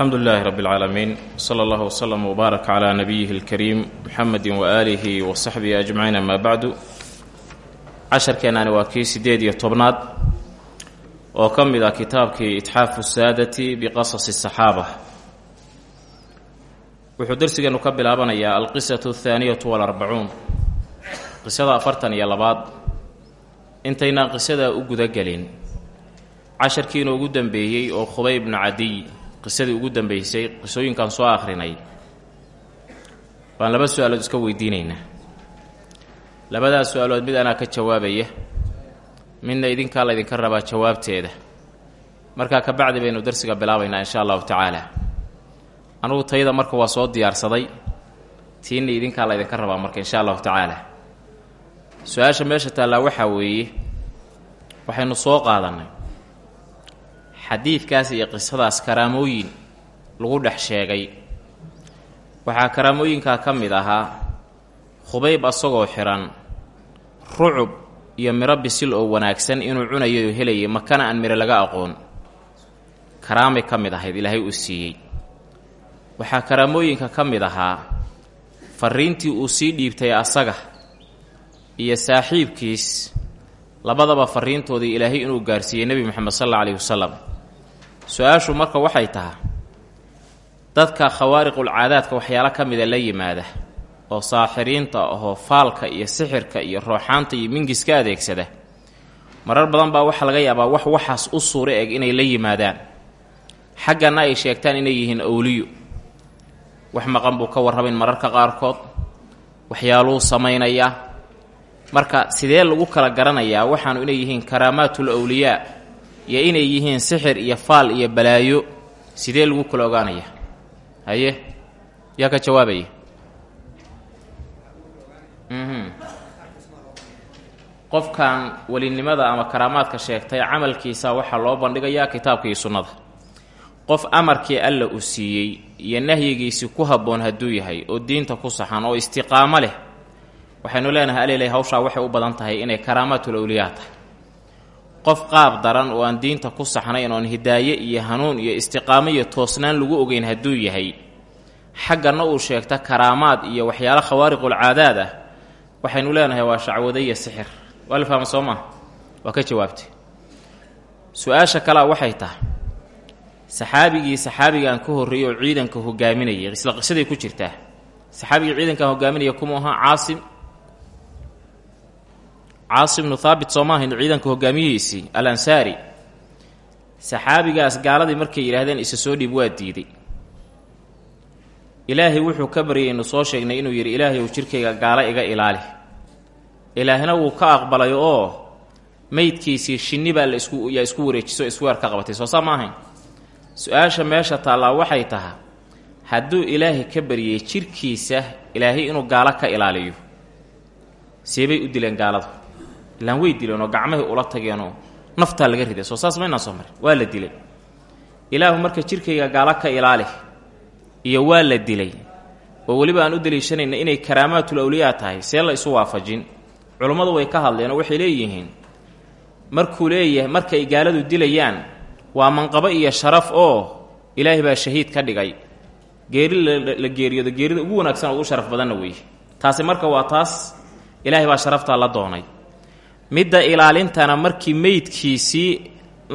alxamdu lilaahi rabbi اlcaalamiin sala allahu wslama wbaarak calaa nabiyihi اlkariim muxamedi waaalihi wa saxbihi ajmaciin amaa bacdu casharkeennaani waa kii siddeed iyo tobnaad oo ka mid ah kitaabkii itxaafu saadati biqasasi saxaaba. Wuxuu darsigeennu ka bilaabanayaa alqisatu athaaniyatu walarbacuun qisada afartan iyo labaad. Intaynaan qisadaa u gudagelin casharkiina ugu dambeeyey oo khubay ibnu cadiy qisadii ugu dambeysay qisooyinkan soo akhrinay. Baan laba su'aalood iska weydiinaynaa labadaas su'aalood mid anaa ka jawaabaya midna idinkaa laydinka rabaa jawaabteeda. Markaa ka bacdi baynu darsiga bilaabaynaa insha allahu tacaala. Anugu tayda marka waa soo diyaarsaday tiinna idinkaa laydinka rabaa marka insha allahu tacaala. Su'aasha meesha taallaa waxaa weeye waxaynu soo qaadannay xadiidkaas iyo qisadaas karaamooyin lagu dhex sheegay. Waxaa karaamooyinkaa ka mid ahaa khubayb asagoo xihan rucub iyo miro bisil oo wanaagsan inuu cunayo oo helayay makana aan miro laga aqoon. Karaamay ka mid ahayd ilaahay uu siiyey. Waxaa karaamooyinka ka mid ahaa fariintii uu sii dhiibtay asaga iyo saaxiibkiis labadaba fariintoodii ilaahay inuu gaarsiiyey nebi moxamed sal alla alayhi wasalam su'aashu marka waxay tahay dadka khawaariqulcaadaadka waxyaalo ka mida la yimaada oo saaxiriinta ahoo faalka iyo sixirka iyo rooxaanta iyo mingiska adeegsada marar badan baa waxaa laga yaabaa wax waxaas u suuro eg inay la yimaadaan. Xaggana ay sheegtaan inay yihiin awliyo wax maqan buu ka warramayn mararka qaarkood waxyaaluu samaynayaa. Marka sidee lagu kala garanayaa waxaanu inay yihiin karaamaatul awliyaa iyo inay yihiin sixir iyo faal iyo balaayo sidee lagu kala ogaanaya? Haye? Yaa ka jawaabaya. Qofkan welinimada ama karaamaadka sheegtay camalkiisa waxaa loo bandhigayaa kitaabka iyo sunnada. Qof amarkii alla uu siiyey iyo nahyigiisii ku habboon hadduu yahay oo diinta ku saxan oo istiqaamo leh waxaynu leenahay alilay hawshaa waxay u badan tahay inay karaamaatul awliyaa tahay qof qaab daran oo aan diinta ku saxnayn oon hidaaye iyo hanuun iyo istiqaamo iyo toosnaan lagu ogeyn hadduu yahay. Xaggana uu sheegta karaamaad iyo waxyaalo khawaariqulcaadaad ah. Waxaynu leenahay waa shacwade iyo sixir. Waa la fahma soo maa waa ka jawaabtay su'aasha kalea waxay tahay. Saxaabigii saxaabigan ka horreeyey oo ciidanka hogaaminayay isla qisaday ku jirtaa. Saxaabigii ciidankan hogaaminaya kumuu ahaa caasim caasim bnu thaabit soo maahayn ciidanka hogaamiyihiisii al ansaari saxaabigaas gaaladii markay yidhaahdeen isa soo dhiib waa diiday ilaahay wuxuu ka baryay soo sheegnay inuu yidhi ilaahay ou jirkayga gaalo iga ilaali. Ilaahina wuu ka aqbalay oo meydkiisii shinni baa la isku wareejiso isweer ka qabatay. Soo saa ma ahayn. Su'aasha meesha taallaa waxay tahay hadduu ilaahay ka baryey jirkiisa ilaahay inuu gaalo ka ilaaliyo. Seebay u dileen gaaladu ilaan way dileen oo gacmahay ula tageenoo naftaa laga riday. Soo saas maynaan soo marin. Waa la dilay. Ilaahu marka jirkayga gaalo ka ilaali iyo waa la dilay. Oo weliba aan u daliishanayna inay karaamaatul awliyaa tahay see la isu waafajin. Culummadu way ka hadleen oo waxay leeyihiin markuu leeyahay markay gaaladu dilayaan waa manqabo iyo sharaf oo ilaahay baa shahiid ka dhigay. Geeri la geeriyoodo geerida ugu wanaagsan ugu sharaf badanna weeye taasi marka waa taas ilaahay baa sharaftaa la doonay midda ilaalintana markii meydkiisii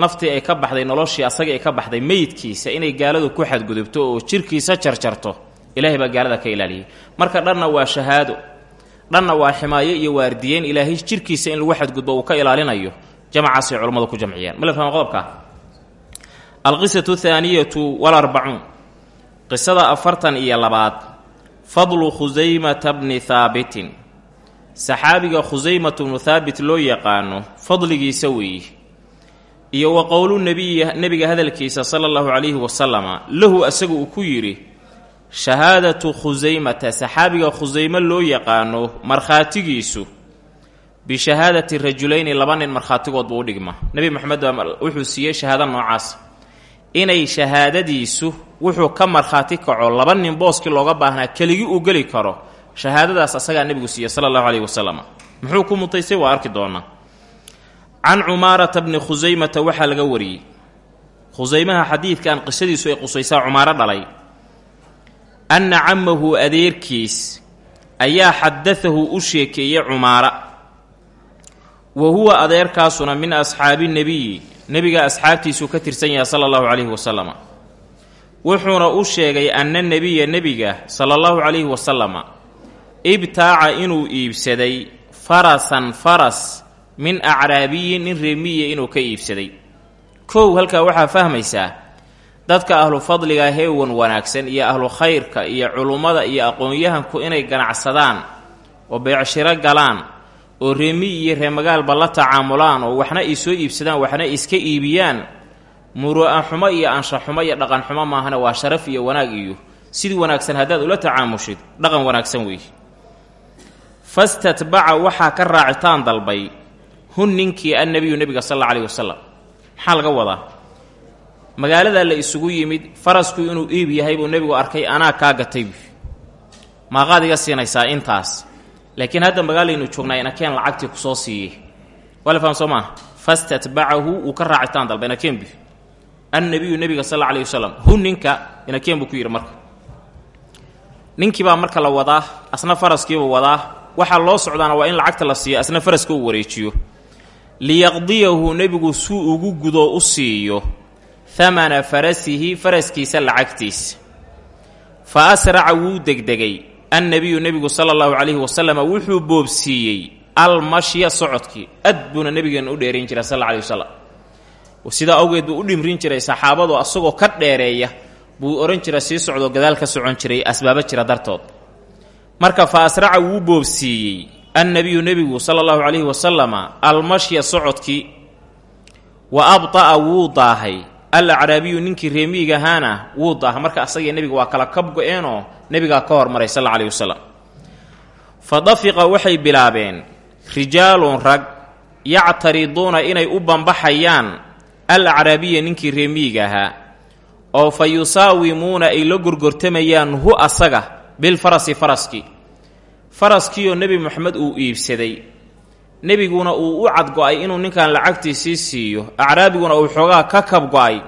naftii ay ka baxday noloshii asagii ay ka baxday meydkiisa inay gaaladu ku xadgudubto oo jirkiisa jarjarto ilaahay baa gaalada ka ilaaliyey. Marka dhanna waa shahaado dhanna waa ximaayo iyo waardiyeyn ilaahay jirkiisa in lagu xadgudbo uu ka ilaalinayo jamacaasay culammadu ku jamciyaan ma la fahma qodobka? Alqisatu thaaniyatu walarbacuun qisada afartan iyo labaad. Fadlu khusaymata bni haabitin saxaabiga khusaymatu bnu haabit loo yaqaano fadligiisa weeye iyo wa qowlu nebiyi nebiga hadalkiisa sala allahu calayhi wasalama lahu asaga uu ku yidhi shahaadatu khusaymata saxaabiga khusayme loo yaqaano markhaatigiisu bishahaadati rajulayni laba nin markhaatigood buu u dhigma. Nebi moxamed wuxuu siiyey shahaado noocaas. Inay shahaadadiisu wuxuu ka markhaati kaco laba nin booskii looga baahnaa keligii uu geli karo shahaadadaas asagaa nebigu siiye sala allahu caleyhi wasalam muxuu ku mutaystay waa arki doonaa can cumaarata bni khusaymata waxaa laga wariyey. Khusaymaha xadiidkan qisadiisu ay qusaysaa cumaaro dhalay anna cammahu adeerkiis ayaa xadadahu u sheekeeyey cumaara. Wa huwa adeerkaasuna min asxaabi nebiyi. Nebiga asxaabtiisuu ka tirsan yahay sala allahu calayhi wasalama wuxuuna u sheegay anna nebiya nebiga sala allahu calayhi wasalama ibtaaca inuu iibsaday farasan faras min acraabiyin nin reemiya inuu ka iibsaday. Kow halkaa waxaa fahmaysaa dadka ahlu fadliga heewan wanaagsan iyo ahlu khayrka iyo culummada iyo aqoon-yahanku inay ganacsadaan oo beecshiro galaan oo reemi iyo reemagaalba la tacaamulaan oo waxna ay soo iibsadaan waxna iska iibiyaan muru'a xumo iyo anshaxumo iyo dhaqan xumo maahana waa sharaf iyo wanaag iyo sidii wanaagsan haddaad ula tacaamushid dhaqan wanaagsan weeye fastatbaca waxaa ka raacitaan dalbay hun ninkii annebiyu nebiga sal alla alayhi wasalam maxaa laga wadaa? Magaaladaa la isugu yimid farasku inuu iib yahay buu nebigu arkay anaa kaa gatay maaqaad iga siinaysaa intaas. Laakiin hadda magaalaynu joognaa inakeen lacagtii ku soo siiyey. Wala faham soo maaha fastatbacahu uu ka raacitaan dalba inakeen bu annebiyu nebiga sal alla wasalam hun ninka inakeen buu ku yidhi marka. Ninkii baa marka la wadaa asna faraskiibuu wadaa waxaa loo socdaana waa in lacagta la siiyo asna faraska uu wareejiyo. Liyaqdiyahu nebigu suu ugu gudo u siiyo hamana farasihi faraskiisa lacagtiisa. Fa asraca wuu degdegay. Annebiyu nebigu sala allahu calayhi wasalama wuxuu boobsiiyey almashya socodkii. Ad buuna nebigeenna u dheerayn jiray sal alay wasalam sidaa awgeed buu u dhimrin jiray saxaabadu asagoo ka dheereeya buu odhan jira sii socdoo gadaal ka socon jiray asbaabo jira dartood marka fa asraca wuu boobsiiyey annebiyu nebigu sala allahu calayhi wasalama almashya socodkii wa abta'a wuu daahay al acraabiyu ninkii reemiyiga ahaana wuu daaha marka asagii nebiga waa kala kab go-eenoo nebigaa ka hormaray sal alla alayhi wasalam fa dafiqa waxay bilaabeen rijaalun rag yactariduuna inay u bambaxayaan al acraabiya ninkii reemiyiga ahaa oo fa yusaawimuuna ay la gorgortamayaan hu asaga bilfarasi faraskii faraskiioo nebi moxamed uu iibsaday nebiguna uu u cadgo-ay inuu ninkan lacagtiisii siiyo acraabiguna uu xoogaa ka kab go'ay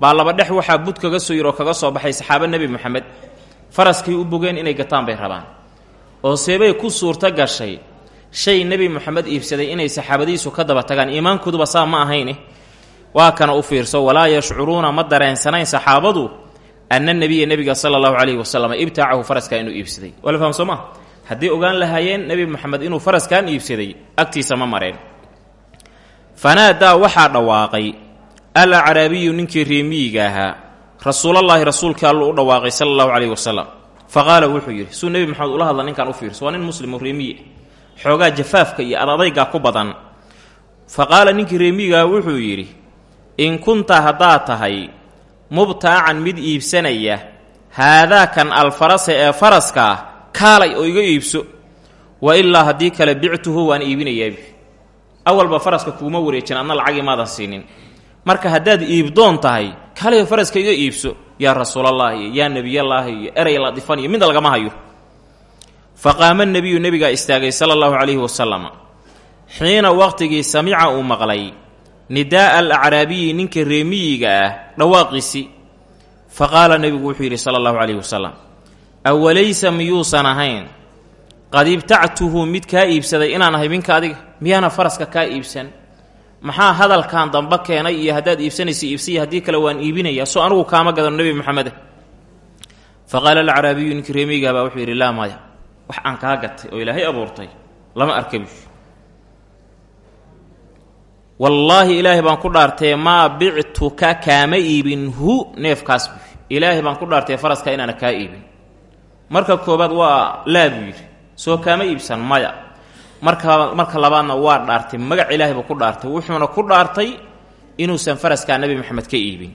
baa laba dhex waxaa bud kaga soo yiroo kaga soo baxay saxaaba nebi moxamed faraskii u bogeen inay gataan bay rabaan oo seebay ku suurto gashay shay nebi moxamed iibsaday inay saxaabadiisu ka daba tagaan iimaankooduba saa ma ahayne waa kana u fiirso walaa yashcuruuna ma dareensanayn saxaabadu anna nebiya nebiga sala allahu calayhi wasalam ibtaacahu faraskaa inuu iibsaday wala faham soo maa ogaan lahaayeen nebi moxamed inuu faraskan iibsaday agtiisa ma mareen fanaadaa waxaa dhawaaqay al acraabiyu ninkii reemiyiga ahaa rasuulallaahi rasuulkii alluu u dhawaaqay sala allahu calayhi wasalam fa qaala wuxuu yidhi suu nebi moxamed ula hadla ninkan u fiirso waa nin muslimu reemiye xoogaa jafaafka iyo adadaygaa ku badan fa qaala ninkii wuxuu yidhi in kunta haddaad tahay mubtaacan mid iibsanaya haadaakan alfarase ee faraskaa kaalay oo iga iibso. Wa ilaa haddii kale bictuhu waan iibinayaabi awalba faraska kuuma wareejin adna lacagii maadan siinin. Marka haddaad iibdoon tahay kaalay faraska iga iibso yaa rasuulallaahi iyo yaa nebiyallaahi iyo erey ladifan iyo midna lagama hayo. Fa qaama nebiyu nebigaa istaagay sala allahu calayhi wasalam xiina waqtigii samica uu maqlay nidaa'a al acraabiyi ninka reemiyiga ah dhawaaqiisi fa nebigu wuxuu yidhi sala allahu calayhi wasalam awalaysa miyuusan ahayn? Qad ibtactuhu mid kaa iibsaday inaan ahay minka adiga? Miyaana faraska kaa iibsan? Maxaa hadalkan damba keenay iyo haddaad iibsanaysa iibsaya haddii kale waan iibinayaa soo anugu kaama gadano nebi moxamede fa qaala alacraabiyu ninkii reemiyigaah baa wuxuu yidhi laa maya wax aan kaa gatay oo ilaahay abuurtay lama arkabi wallaahi ilaahay baan ku dhaartee maa bictuka kaama iibin. Hu neefkaas. Bu ilaahay baan ku dhaartee faraska inaana kaa iibin. Marka koobaad waa laa buu yidhi. Soo kaama iibsan maya. Marka marka labaadna waa dhaartay. Magac ilaahay buu ku dhaartay. Wuxuuna ku dhaartay inuusan faraskaa nebi moxamed ka iibin.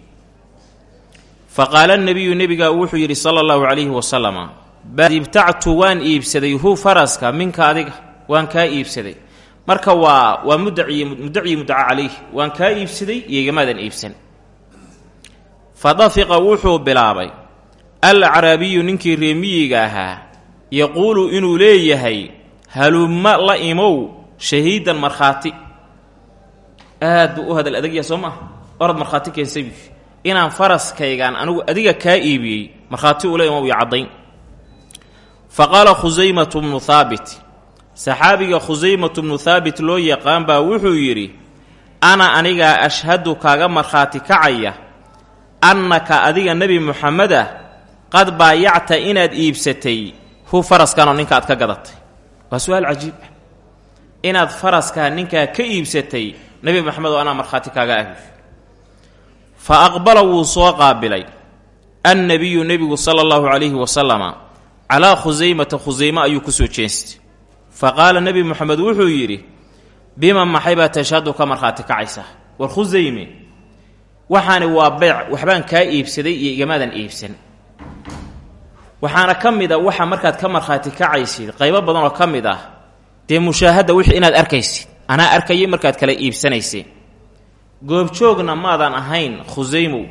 Fa qaala nebiyu nebigaa wuxuu yidhi sala allahu calayhi wasalama ibtactu waan iibsaday. Hu faraska minka adiga waan kaa iibsaday marka waa waa mudaciy mudaciyi mudaca calayh. Waan kaa iibsaday iyogamaadan iibsan. Fa dafiqa wuxuu bilaabay al acraabiyu ninkii reemiyiga ahaa yaquulu inuu leeyahay halumma la imow shahiidan markhaati. Aad buu u hadal adagyaha soo maaha orad markhaati keensabi inaan faraskaygaan anigu adiga kaa iibiyey markhaati ule ima iyo caddayn. Fa qaala khusaymatu bnu haabit saxaabiga khusaymatu bnu haabit loo yaqaan baa wuxuu yidhi ana anigaa ashhadu kaaga markhaati kacaya annaka adiga nebi muxamed ah qad baayacta inaad iibsatay hu faraskanoo ninka aad ka gadatay. Waa su'aal cajiib ah. Inaad faraskaa ninkaa ka iibsatay nebi maxamed oo anaa markhaati kaaga ah fa aqbala wuu soo qaabilay annabiyu nebigu sala allahu calayhi wasalama calaa khusaymata khusayme ayuu ku soo jeestay fa qaala nebi moxamed wuxuu yidhi bima maxaybaa tashhadu ka markhaati kacaysaa war khusayme waxaani waa beyc waxbaan kaa iibsaday iyo igamaadan iibsan waxaana ka mid a waxa markaad ka markhaati kacaysid qaybo badan oo ka mid ah dee mushaahadda wixii inaad arkaysid anaa arkayay markaad kala iibsanayseen goobjoogna maadan ahayn khusaymow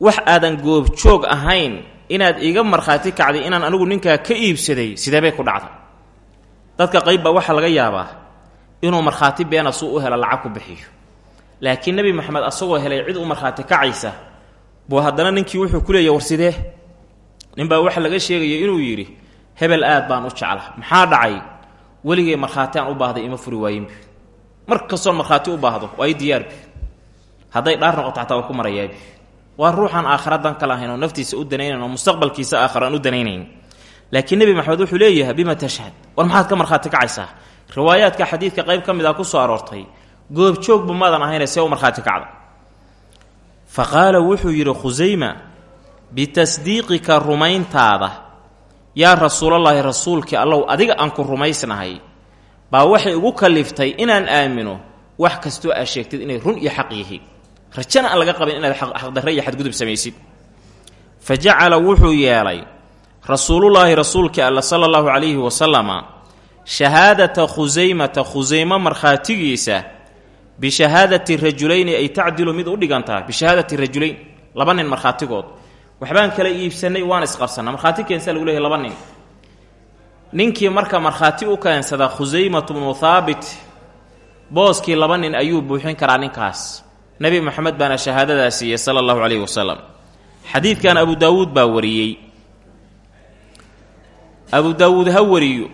wax aadan goobjoog ahayn inaad iga markhaati kacday inaan anigu ninkaa ka iibsaday sidee bay ku dhacday dadka qayb baa waxaa laga yaabaa inuu markhaati beena suu u helo lacag ku bixiyo. Laakiin nebi maxamed asagoo helay cid u markhaati kacaysa buu haddana ninkii wuxuu ku leeyahy war sidee? Ninbaa waxa laga sheegaya inuu yidhi hebel aad baan u jecla maxaa dhacay? Weligay markhaati aan u baahday ima furi waayinbi mar kastoon markhaati u baahdo waa i diyaarbi dhaar noqoto xataa ku marayaabi waa ruuxaan aakhara dan ka lahayn naftiisa u danaynayn oo mustaqbalkiisa aakhara aan u danaynayn laakiin nebi maxamed wuxuu leeyahay bima tashhad? War maxaad ka markhaati kacaysaa? Riwaayaadka xadiidka qayb ka mid a ku soo aroortay goobjoogba maadan ahayne see u markhaati kacda. Fa qaala wuxuu yidhi khusayma bitasdiiqika rumayntaada yaa rasuulallaahi rasuulkii allow adiga aan ku rumaysnahay baa waxay igu kaliftay inaan aamino wax kastoo aad sheegtid inay run iyo xaq yihiin. Rajana aan laga qabin inaad xaqdarre iyo xadgudub samaysid. Fa jacala wuxuu yeelay rasuulullaahi rasuulkii alla sala allahu calayhi wasalama shahaadata khusaymata khusaymo markhaatigiisa bishahaadati rajulayni ay tacdilu mid u dhigantaa bishahaadati rajulayn laba nin markhaatigood. Waxbaan kala iibsanay waan isqabsanaa markhaati keensaa lagu leeyahy laba nin. Ninkii marka markhaati u keensada khusaymatu bnu haabit booskii laba nin ayuu buuxin karaa ninkaas. Nebi moxamed baana shahaadadaa siiyey sala allahu calayhi wasalam xadiidkan abu daawuud baa wariyey abu daawuud ha wariyo.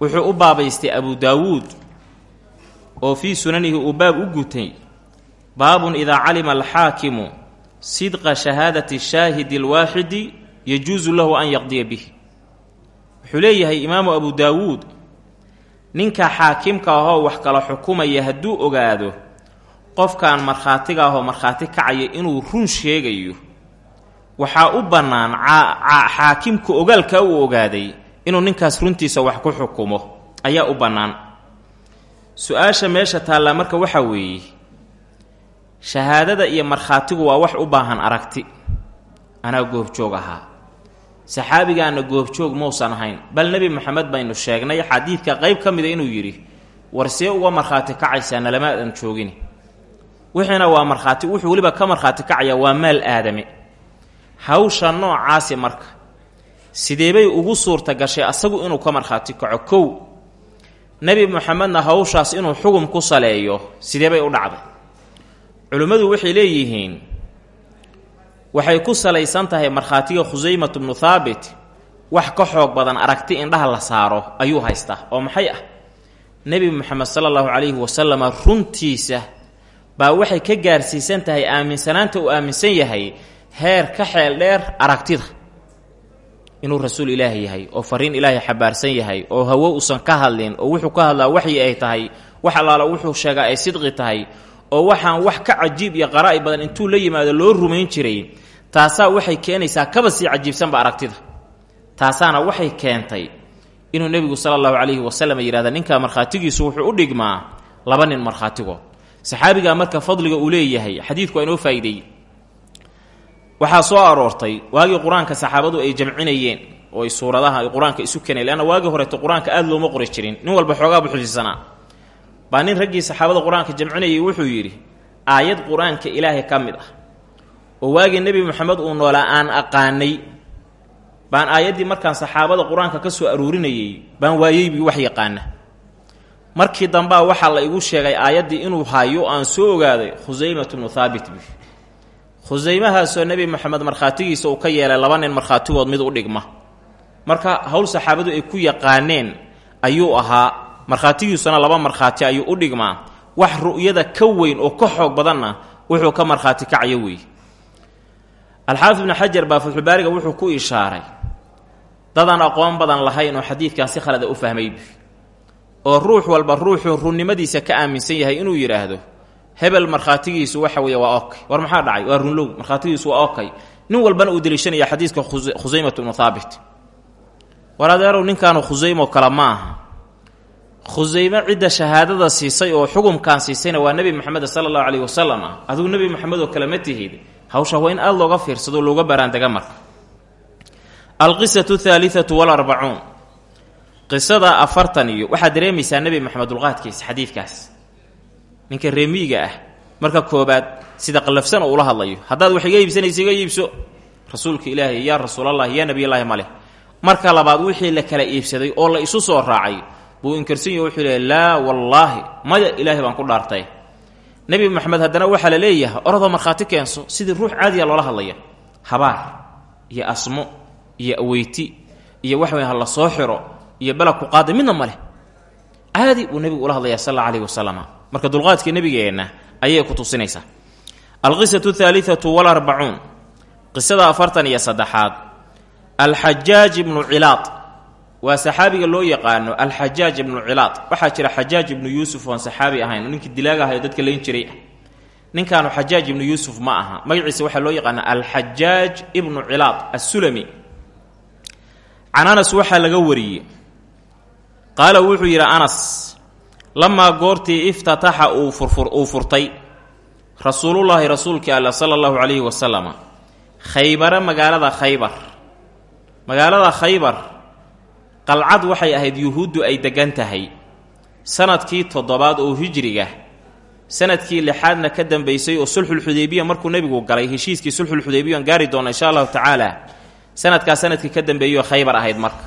Wuxuu u baabaystay abu daawuud oo fii sunanihi uu baab u gutay. Baabun idaa calima alxaakimu sidqa shahaadati shaahidi alwaaxidi yajuusu lahu an yaqdiya bih wuxuu leeyahay imaamu abu daawuud ninka xaakimka ahoo wax kala xukumaya hadduu ogaado qofkan markhaatiga ahoo markhaati kacaya inuu run sheegayo waxaa u bannaan xaakimka ogaalkaa uu ogaaday inuu ninkaas runtiisa wax ku xukumo. Ayaa u bannaan. Su'aasha meesha taallaa marka waxaa weeye shahaadada iyo markhaatigu waa wax u baahan aragti. Anaa goobjoog ahaa. Saxaabigaana goobjoog mausan ahayn. Bal nebi moxamed baynu sheegnay xadiidka qayb ka mida inuu yidhi war see uga markhaati kacaysaa nalamaadan joogin. Wixiina waa markhaati wuxuu weliba ka markhaati kacaya waa maal aadame hawsha noocaasi marka. Sideebay ugu suurta gashay asagu inuu ka markhaati kaco? Kow nebi moxamedna hawshaas inuu xugum ku saleeyo sideebay u dhacday? Culimmadu waxay leeyihiin waxay ku salaysan tahay markhaatiga khusaymat bnu thaabit wax ka xoog badan aragti indhaha la saaro ayuu haystaa oo maxay ah? Nebi moxamed sala allahu calayhi wasalama runtiisa baa waxay ka gaarsiisan tahay aaminsanaanta uu aaminsan yahay heer ka xeel dheer aragtida. Inuu rasuul ilaahi yahay oo fariin ilaahay xabaarsan yahay oo hawo uusan ka hadlin oo wuxuu ka hadlaa waxyi ay tahay wax allaala wuxuu sheegaa ay sidqi tahay oo waxaan wax ka cajiib iyo qaraa'i badan intuu la yimaado loo rumayn jiray. Taasaa waxay keenaysaa kaba sii cajiibsanba aragtida. Taasaana waxay keentay inuu nebigu sala allahu calayhi wasalam yidhahda ninkaa markhaatigiisu wuxuu u dhigmaa laba nin markhaatigood. Saxaabigaa marka fadliga uu leeyahay xadiidku waa inoo faa'ideeyey waxaa soo aroortay waagii qur'aanka saxaabadu ay jamcinayeen oo ay suuradaha ay qur'aanka isu keeneen leanna waagii horeeto qur'aanka aada looma qori jirin. Nin walba xoogaabu xifdisanaa baa nin raggii saxaabada qur'aanka jamcinayay wuxuu yidhi aayad qur'aanka ilaahay ka mid ah oo waagii nebi moxamed uu noolaa aan aqaanay baan aayaddii markaan saxaabada qur'aanka ka soo aruurinayey baan waayeybii wax yaqaana. Markii dambaa waxaa la igu sheegay aayaddii inuu hayo aan soo ogaaday khusaymat bnu thaabit bi khusaymahaasoo nebi moxamed markhaatigiisa uu ka yeelay laba nin markhaatigood mid u dhigma. Marka howl saxaabadu ay ku yaqaaneen ayuu ahaa markhaatigiisuna laba markhaati ayuu u dhigmaa wax ru'yada ka weyn oo ka xoog badanna wuxuu ka markhaati kacayo weeye alxaafid ibnu xajar baa fatxulbaariga wuxuu ku ishaaray dadaan aqoon badan lahayn oo xadiidkan si khalada u fahmayb oo ruux walba ruuxuu runnimadiisa ka aaminsan yahay inuu yidhaahdo hebel markhaatigiisu waxa weeye waa okay war maxaa dhacay? Waa runlow. Markhaatigiisu waa okay nin walbana uu deliishanaya xadiiska khusaymat bnu haabit ninkaanu khusaymo kale ma aha. Khusayme cidda shahaadada siisay oo xukumkan siisayna waa nebi moxamed sala allahu caleyhi wasalam ah adigu nebi moxamed oo kale ma tihid. Hawsha waa in aada looga fiirsado looga baraandega marka. Alqisatu ahaaliatu walarbacuun qisada afartan iyo waxaad dareemaysaa nebi moxamed dulqaadkiisa xadiidkaas ninka reemiiga ah. Marka koobaad sida qallafsan oo ula hadlayo. Haddaad wax iga iibsanaysa iga iibso. Rasuulka ilaahay yaa rasuulallah yaa nebiyallaahi maleh marka labaad wixii la kala iibsaday oo la isu soo raacay buu inkarsan yaho wuxuu leey laa wallaahi maya ilaahay baan ku dhaartay. Nebi moxamed haddana waxaa la leeyahay oradoo markhaati keenso sidii ruux caadiya loola hadlaya. Habaar iyo asmo iyo aweyti iyo wax weyn ha la soo xiro iyo belag ku qaada midna ma leh. Caadi buu nebigu ula hadlayaa sal alayhi wasalam marka dulqaadka nebigeenna ayay ku tusinaysaa alqisatu ahaaliatu walarbacuun qisada afartan iyo saddexaad. Alxajaaj ibnu cilaad. Waa saxaabiga loo yaqaano alxajaaj ibnu cilaad. Waxaa jira xajaaj ibnu yuusuf oon saxaabi ahayn. Ninkii dilaaga ahayo dadka layn jiray. Ninkaanu xajaaj ibnu yuusuf ma aha. Magaciisa waxaa loo yaqaana alxajaaj ibnu cilaad assulami. Can anas waxaa laga wariyey. Qaala wuxuu yidhi anas lamaa goortii iftataxa uu furtay rasuulullaahi rasuulkii alla sala allahu calayhi wasalama khaybare magaalada khaybar magaalada khaybar qalcad waxay ahayd yuhuuddu ay deggan tahay sannadkii toddobaad oo hijriga sannadkii lixaadna ka dambaysay oo sulxulxudaybiya markuu nebigu galay heshiiskii sulxulxudaybiya aan gaari doona insha allahu tacaala sanadkaa sannadkii ka dambeeyoo khaybar ahayd marka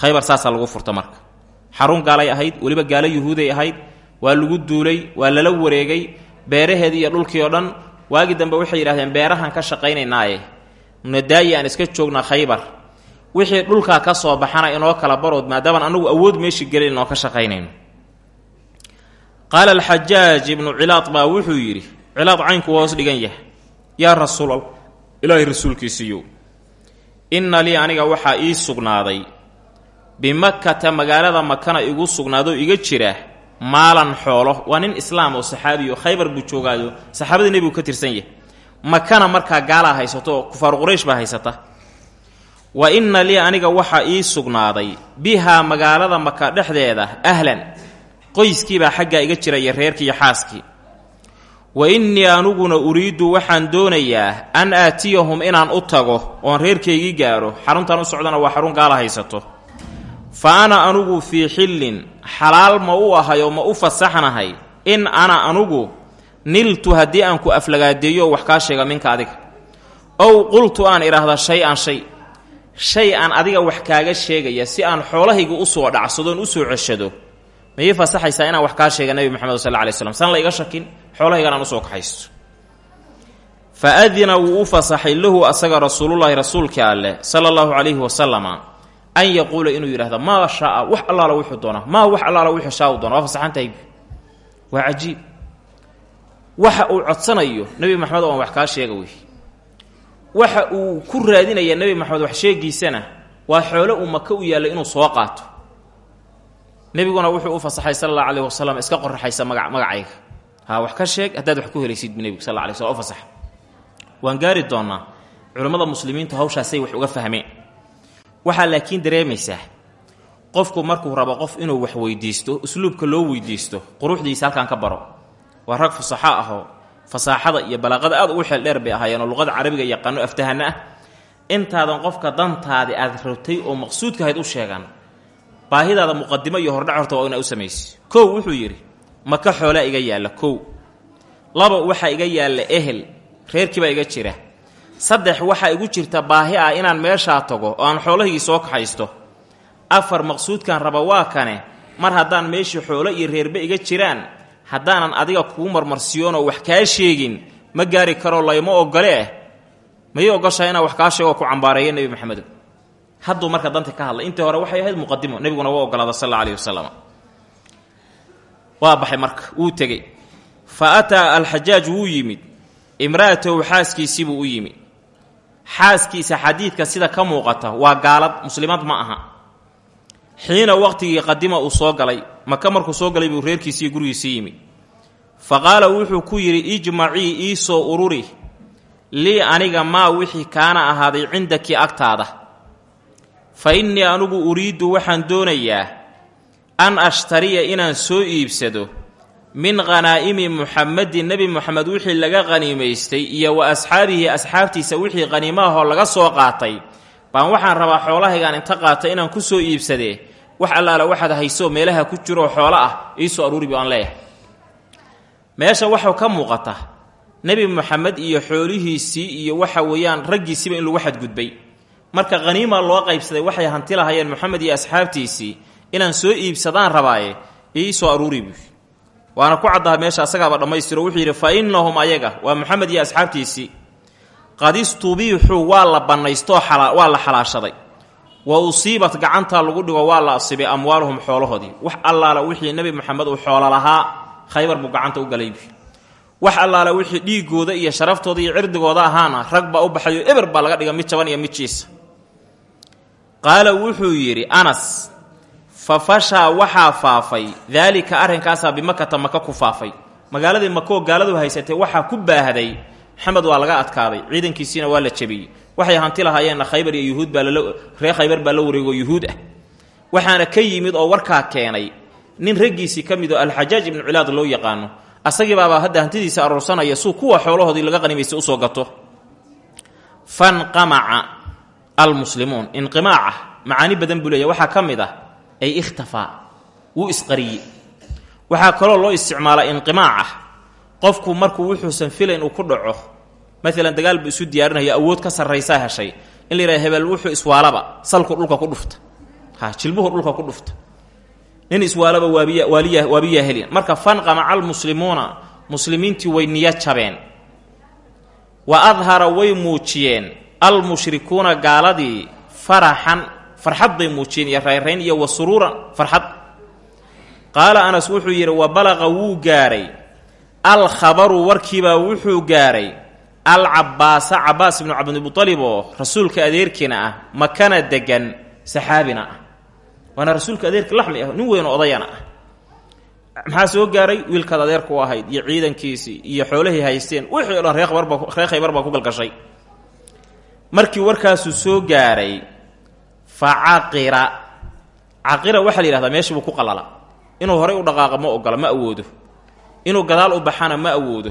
khaybar saasaa lagu furta marka xarun gaalay ahayd weliba gaalo yuhuuday ahayd waa lagu duulay waa lala wareegay beeraheedii iyo dhulkii oo dhan waagii dambe waxay yidhahdeen beerahan ka shaqaynaynaaye nadaayi aan iska joognaa khaybar. Wixii dhulkaa ka soo baxana inoo kala barood maadaamaan anagu awood meeshii gelin inoo ka shaqaynayno. Qaala alxajaaj ibnu cilaad baa wuxuu yidhi cilaad caynku hoos dhigan yahay. Yaa rasuulal ilaahay rasuulkiisiiyow inna lii aniga waxaa ii sugnaaday bimakkata magaalada makana igu sugnaadoo iga jira maalan xoolo. Waa nin islaam oo saxaabiyo khaybar buu joogaayo. Saxaabadii nebigu ka tirsan yahay. Makana markaa gaalaa haysato oo kufaaru quraysh baa haysata. Wa inna lii aniga waxaa ii sugnaaday bihaa magaalada maka dhexdeeda ahlan. Qoyskiibaa xaggaa iga jira iyo reerkii iyo xaaskii. Wa innii aniguna uriiddu waxaan doonayaa an aatiyahum inaan u tago oon reerkaygii gaaro. Xaruntaan u socdana waa xarun gaala haysato fa ana anugu fii xillin xalaal ma u ahay oo ma u fasaxnahay in ana anugu niltu haddii aan ku aflagaadeeyo wax kaa sheega minka adiga. Ow qultu aan idhaahda shay-an shay shay aan adiga wax kaaga sheegaya si aan xoolahayga u soo dhacsadoon u soo ceshado mayay fasaxaysaa inaan wax kaa sheega nebi moxamed sal alay slam san la iga shakin xoolahaygan aan u soo kaxaysto. Fa adina wuu u fasaxay lahu asaga rasuulullaahi rasuulkii alleh sala allahu calayhi wasalama an yaquula inuu yidhahdo maa shaaa wax allaala wuxuu doonaa maa wax allaala wuxuu shaa u doona waa fasaxantahay. Waa cajiib. Waxa uu codsanayo nebi maxamed oo aan wax kaa sheega wey. Waxa uu ku raadinaya nebi maxamed wax sheegiisana waa xoolo uu u yaallay inuu soo qaato. Nebiguna wuxuu u fasaxay sala allahu alayh iska qoraxaysa maga magacayga. Ha wax ka sheeg haddaad wax ku helaysid bu nebigu sal la alay fasaxa waan gaari doonnaa culammada muslimiintu hawshaasay wax uga fahmeen waxaa laakiin dareemaysaa qofku markuu rabo qof inuu wax weydiisto usluubka loo weydiisto quruxdiisa halkan ka baro. Waa rag fasaxo ahoo fasaaxada iyo balaaqada aad ugu xeel dheer bay ahaayeen oo luqada carabiga yaqaano aftahana ah. Intaadan qofka dantaadi aad rabtay oo maqsuudka ahayd u sheegan baahidaada muqadimo iyo hordhac horta waa inaa u samaysa kow wuxuu yidhi maka xoolaa iga yaalla kow. Laba waxaa iga yaalla ehel reerkiibaa iga jira saddex waxaa igu jirta baahi ah inaan meeshaa tago oo aan xoolahaygii soo kaxaysto. Afar maqsuudkan raba waa kane mar haddaan meeshii xoolo iyo reerbe iga jiraan haddaanan adiga kuu marmarsiyoonoo wax kaa sheegin ma gaari karoo layma ogole eh mayay ogoshahay inaa wax kaa sheego ku cambaareeya nebi maxamedo hadduu marka danta ka hadlay intii hore waxay ahayd muqadimo nebiguna waa ogolaada sal alla wasalam waa baxay marka wuu tegey. Fa ataa alxajaaj wuu yimid. Imra'atahu xaaskiisiibuu u yimid xaaskiisa xadiidka sida ka muuqata waa gaalad muslimaad ma aha. Xiina waqtigii qadima uu soo galay maka markuu soo galay buu reerkiisiiyo gurigiisii yimid fa qaala wuxuu ku yidhi ijmacii ii soo ururi lii aniga maa wixii kaana ahaaday cindaki agtaada. Fa innii anugu uriiddu waxaan doonayaa an ashtariya inaan soo iibsado min khanaa'imi muxamedin nebi moxamed wixii laga qhaniimaystay iyo wa asxaabihi asxaabtiisa wixii qhaniimahoo laga soo qaatay. Baan waxaan rabaa xoolahaygaan inta qaata inaan ku soo iibsadee. Wax allaala waxaad hayso meelaha ku jiroo xoolo ah iisoo aruuri bu aan leeyahay. Meesha waxaa ka muuqata nebi moxamed iyo xoolihiisii iyo waxa weeyaan raggiisiiba in lagu xadgudbay. Marka khaniima loo qaybsaday waxay hanti lahayeen moxamed iyo asxaabtiisii inaan soo iibsadaan rabaaye iisoo aruuri buy waana ku caddaha meesha asagaaba dhammaystiro. Wuxuu yidhi fa innahum ayaga. Waa moxamed iyo asxaabtiisii. Qad istubiixuu waa la bannaystoo waa la xalaashaday. Wa usiibat gacantaa lagu dhigo waa la asibay amwaaluhum xoolahoodii. Wax allaala wixii nebi moxamed uu xoolo lahaa khaybar buu gacanta u galaybi wax allaala wixii dhiigooda iyo sharaftooda iyo cirdigooda ahaana rag baa u baxayo eber baa laga dhiga mid jaban iyo mid jiisa. Qaala wuxuu yidhi anas fa fashaa waxaa faafay. Daalika arrinkaasaa bimakata maka ku faafay. Magaaladii makoo gaaladu haysatay waxaa ku baahday. Maxamed waa laga adkaaday. Ciidankiisiina waa la jebiyey waxay hanti lahaayeenna khaybar iyo yuhuud baa reer khaybar baa la wareegoo yuhuud ah. Waxaana ka yimid oo warkaa keenay. Nin raggiisii ka mid oo alxajaaj ibnu cilaad loo yaqaano. Asagii baabaa hadda hantidiisa aroorsanaya suu kuwa xoolahoodii laga qanimaystay u soo gato. Fanqamaca almuslimuun. Inqimaaca macaani badan buu leeya waxaa ka mid ah ay ikhtafaa wuu isqariyey. Waxaa kaloo loo isticmaalaa inqimaaca qofku markuu wuxuusan filayn uu ku dhaco maalan dagaal buu isu diyaarinaya awood ka sarraysaa heshay in la yidhaha hebel wuxuu iswaalaba salku dhulka ku dhufta. Ha jilbuhu dhulka ku dhufta. Nin iswaalaba waabiya waaliya waabiyaa helin. Marka fanqamaca almuslimuuna muslimiintii way niyo jabeen. Wa adhara way muujiyeen almushrikuuna gaaladii faraxan farxad bay muujiyeen iyo rayrayn iyo wa suruuran farxad. Qaala anas wuxuu yidhi wa balaqa wuu gaaray. Alkhabaru warkiibaa wuxuu gaaray. Alcabaasa cabaas ibnu cabdimualib oo rasuulka adeerkiina ah makana degan saxaabina ah. Waana rasuulka adeerka laxmi ah nin weynoo odayana ah. Maxaa soo gaaray? Wiilkaad adeerka ahayd iyo ciidankiisii iyo xoolahay haysteen. Wixii o dhan reer khaybar baa ku galgashay. Markii warkaasuu soo gaaray fa caqira waxaa la yihahdaa meeshii buu ku qalala inuu horay u dhaqaaqa ma ogola ma awoodo inuu gadaal u baxana ma awoodo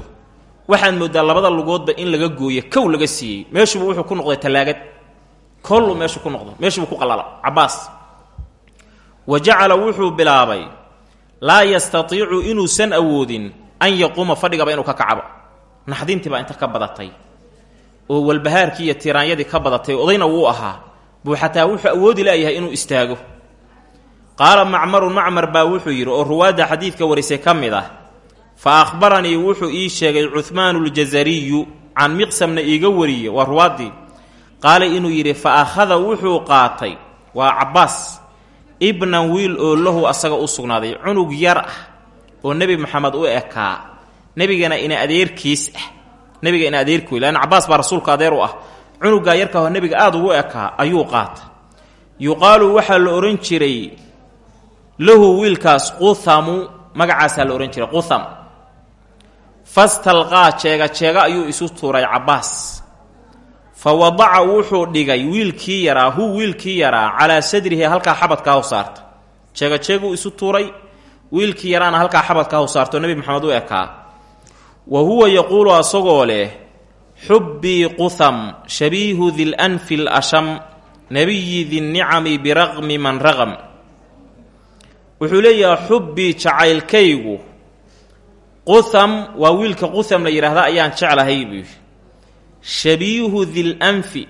waxaad mooddaa labada lugoodba in laga gooyo kow laga siiyey meeshuuba wuxuu ku noqday tallaagad kollu meeshu ku noqdo meeshuubu ku qalala cabaas wa jacala wuxuu bilaabay laa yastatiicu inuusan awoodin an yaquuma fadhigaba inuu ka kacabo naxdintii baa inta ka badatay oo walbahaarkii iyo tiraanyadii ka badatay odayna wuu ahaa buu xataa wuxuu awoodi laayahay inuu istaago. Qaala macmarun macmar baa wuxuu yidhi oo ruwaadda xadiidka warisay ka mid ah. Fa akhbaranii wuxuu ii sheegay cuhmaanu ljazariyu can miqsamna iiga wariye waa ruwaaddii. Qaala inuu yidhi fa akhada wuxuu qaatay waa cabbaas ibnan wiil oo lahu asaga u sugnaaday cunug yar ah oo nebi moxamed u ekaa nebigana ina adeerkiis ah nebiga ina adeerki wey leanna cabaas baa rasuulka adeer u ah cunugaa yarka oo nebiga aada ugu ekaa ayuu qaata yuqaalu waxaa la odhan jiray lahu wiilkaas quthamu magacaasaa la odhan jiray qutham fastalqaa jeega jeega ayuu isu tuuray cabbaas. Fa wadaca wuxuu dhigay wiilkii yaraa hu wiilkii yaraa calaa sadrihi halkaa xabadka haw saarta. Jeega jeeguu isu tuuray wiilkii yaraana halkaa xabadka haw saarto nebi maxamed u ekaa. Wa huwa yaquulu asagoo leh xubbii qutham shabiihu dilanfi lasham nebiyi dinicami biraqmi man raqam wuxuu leeyahay xubbii jacaylkaygu. Qutham waa wiilka qutham la yidhaahda ayaan jeclahay buu shabiihu dilanfi